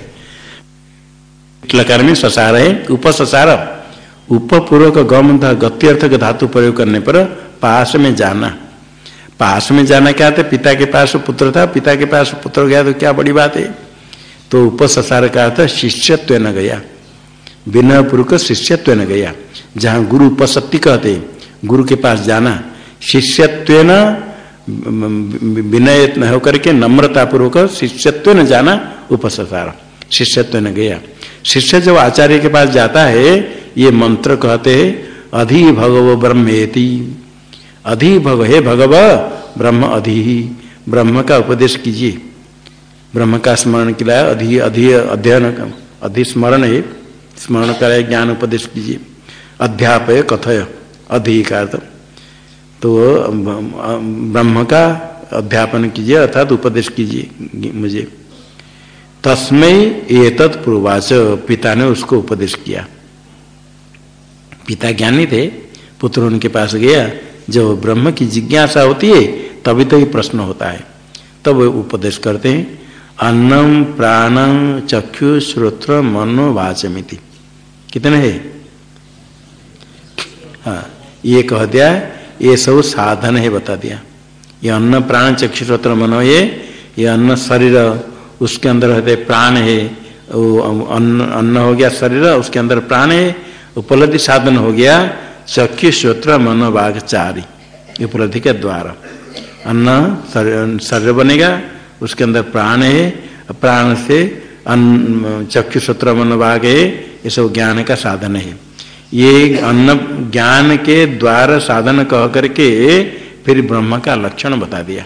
लकार में ससार है उपससार उपपूर्वक गम गत्यर्थ का धातु प्रयोग करने पर पास में जाना। पास में जाना क्या था? पिता के पास पुत्र था। पिता के पास पुत्र गया तो क्या बड़ी बात है? तो उपससार का अर्थ शिष्यत्व न गया। विनय पूर्वक शिष्यत्व न गया। जहाँ गुरु उपसत्ति कहते, गुरु के पास जाना। शिष्यत्व विनय न होकर के नम्रता पूर्वक शिष्यत्व न जाना उपससार शिष्यत्व न गया। शिष्य जब आचार्य के पास जाता है, ये मंत्र कहते हैं, अधि भगव ब्रह्मेति। अधि भग हे भगव, ब्रह्म अधि। ब्रह्म का उपदेश कीजिए। ब्रह्म का स्मरण किया अधि अधि अध्ययन अधिस्मरण है, स्मरण कराए ज्ञान उपदेश कीजिए। अध्यापय कथय अधिकार तो ब्रह्म का अध्यापन कीजिए, अर्थात उपदेश कीजिए मुझे। तस्मय एतत् पूर्वाच, पिता ने उसको उपदेश किया। पिता ज्ञानी थे, पुत्र उनके पास गया। जब ब्रह्म की जिज्ञासा होती है, तभी तो ये प्रश्न होता है। तब उपदेश करते हैं, अन्नम प्राणम चक्षु श्रोत्र मनो वाचमिति। कितने है? हाँ ये कह दिया ये सब साधन है बता दिया। ये अन्न प्राण चक्षु श्रोत्र मनो ये ये अन्न शरीर, उसके अंदर रहते प्राण है, वो अन्न अन्न हो गया शरीर, उसके अंदर प्राण है, उपलब्धि साधन हो गया चक्षु श्रोत्र मनोभाग चारी उपलब्धि के द्वारा। अन्न शरीर बनेगा, उसके अंदर प्राण है, प्राण से अन्न चक्षु श्रोत्र मनोभाग है, ये सब ज्ञान का साधन है। ये अन्न ज्ञान के द्वार साधन कह करके फिर ब्रह्म का लक्षण बता दिया।